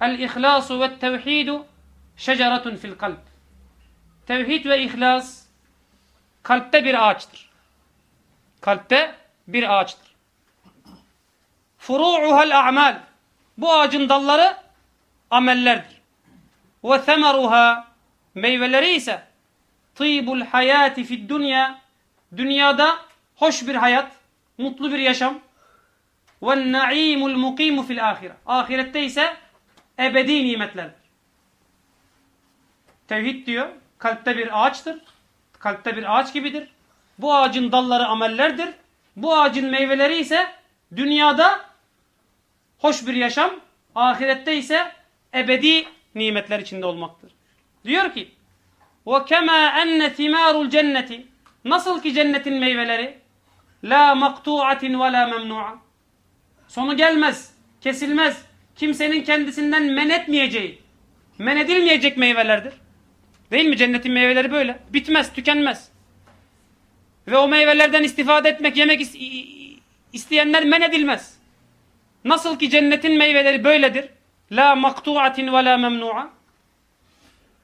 El-İhlasu ve tevhidu şeceratun fil kalp. Tevhid ve ihlas kalpte bir ağaçtır. Kalpte bir ağaçtır. Furu'uhal a'mal. Bu ağacın dalları amellerdir. Ve semeruha meyveleri ise tıybul hayati fid dünya dünyada hoş bir hayat, mutlu bir yaşam ve naimul mukimu fil ahire. Ahirette ise ebedi nimetlerdir. Tevhid diyor, kalpte bir ağaçtır. Kalpte bir ağaç gibidir. Bu ağacın dalları amellerdir. Bu ağacın meyveleri ise dünyada hoş bir yaşam, ahirette ise ebedi nimetler içinde olmaktır. Diyor ki: "Ve kema enne thimarul cenneti" Nasıl ki cennetin meyveleri la maktu'atin ve la memnu'a Sonu gelmez, kesilmez. Kimsenin kendisinden men etmeyeceği, men edilmeyecek meyvelerdir. Değil mi? Cennetin meyveleri böyle. Bitmez, tükenmez. Ve o meyvelerden istifade etmek, yemek isteyenler men edilmez. Nasıl ki cennetin meyveleri böyledir. La maktu'atin ve la memnu'a.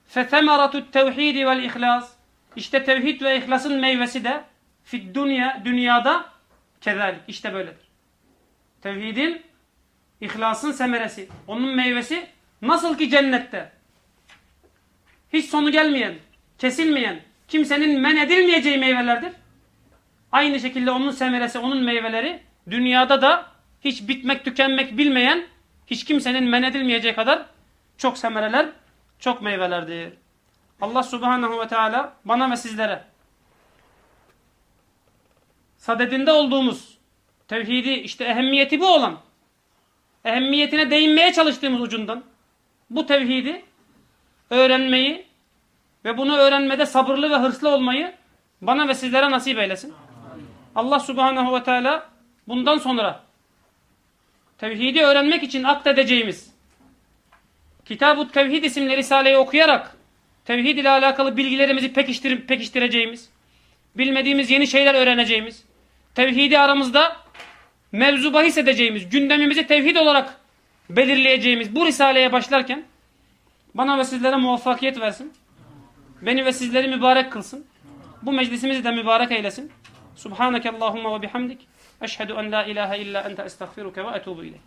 Fetemeratut tevhidi vel ihlas. İşte tevhid ve ihlasın meyvesi de fid dünya, dünyada kezalik. İşte böyledir. Tevhidin, ihlasın semeresi. Onun meyvesi nasıl ki cennette. Hiç sonu gelmeyen, kesilmeyen, kimsenin men edilmeyeceği meyvelerdir. Aynı şekilde onun semeresi, onun meyveleri dünyada da hiç bitmek, tükenmek bilmeyen, hiç kimsenin men edilmeyeceği kadar çok semereler, çok meyvelerdir. Allah subhanahu ve teala bana ve sizlere sadedinde olduğumuz tevhidi işte ehemmiyeti bu olan ehemmiyetine değinmeye çalıştığımız ucundan bu tevhidi öğrenmeyi ve bunu öğrenmede sabırlı ve hırslı olmayı bana ve sizlere nasip eylesin. Allah subhanahu ve teala bundan sonra tevhidi öğrenmek için akledeceğimiz Kitab-ı Tevhid isimli Risale'yi okuyarak tevhid ile alakalı bilgilerimizi pekiştirip pekiştireceğimiz, bilmediğimiz yeni şeyler öğreneceğimiz, tevhidi aramızda mevzu bahis edeceğimiz, gündemimizi tevhid olarak belirleyeceğimiz bu Risale'ye başlarken bana ve sizlere muvaffakiyet versin. Beni ve sizleri mübarek kılsın. Bu meclisimizi de mübarek eylesin. Subhaneke Allahumma ve bihamdik. Eşhedü en la ilahe illa ente estağfiruke ve etubu ileyh.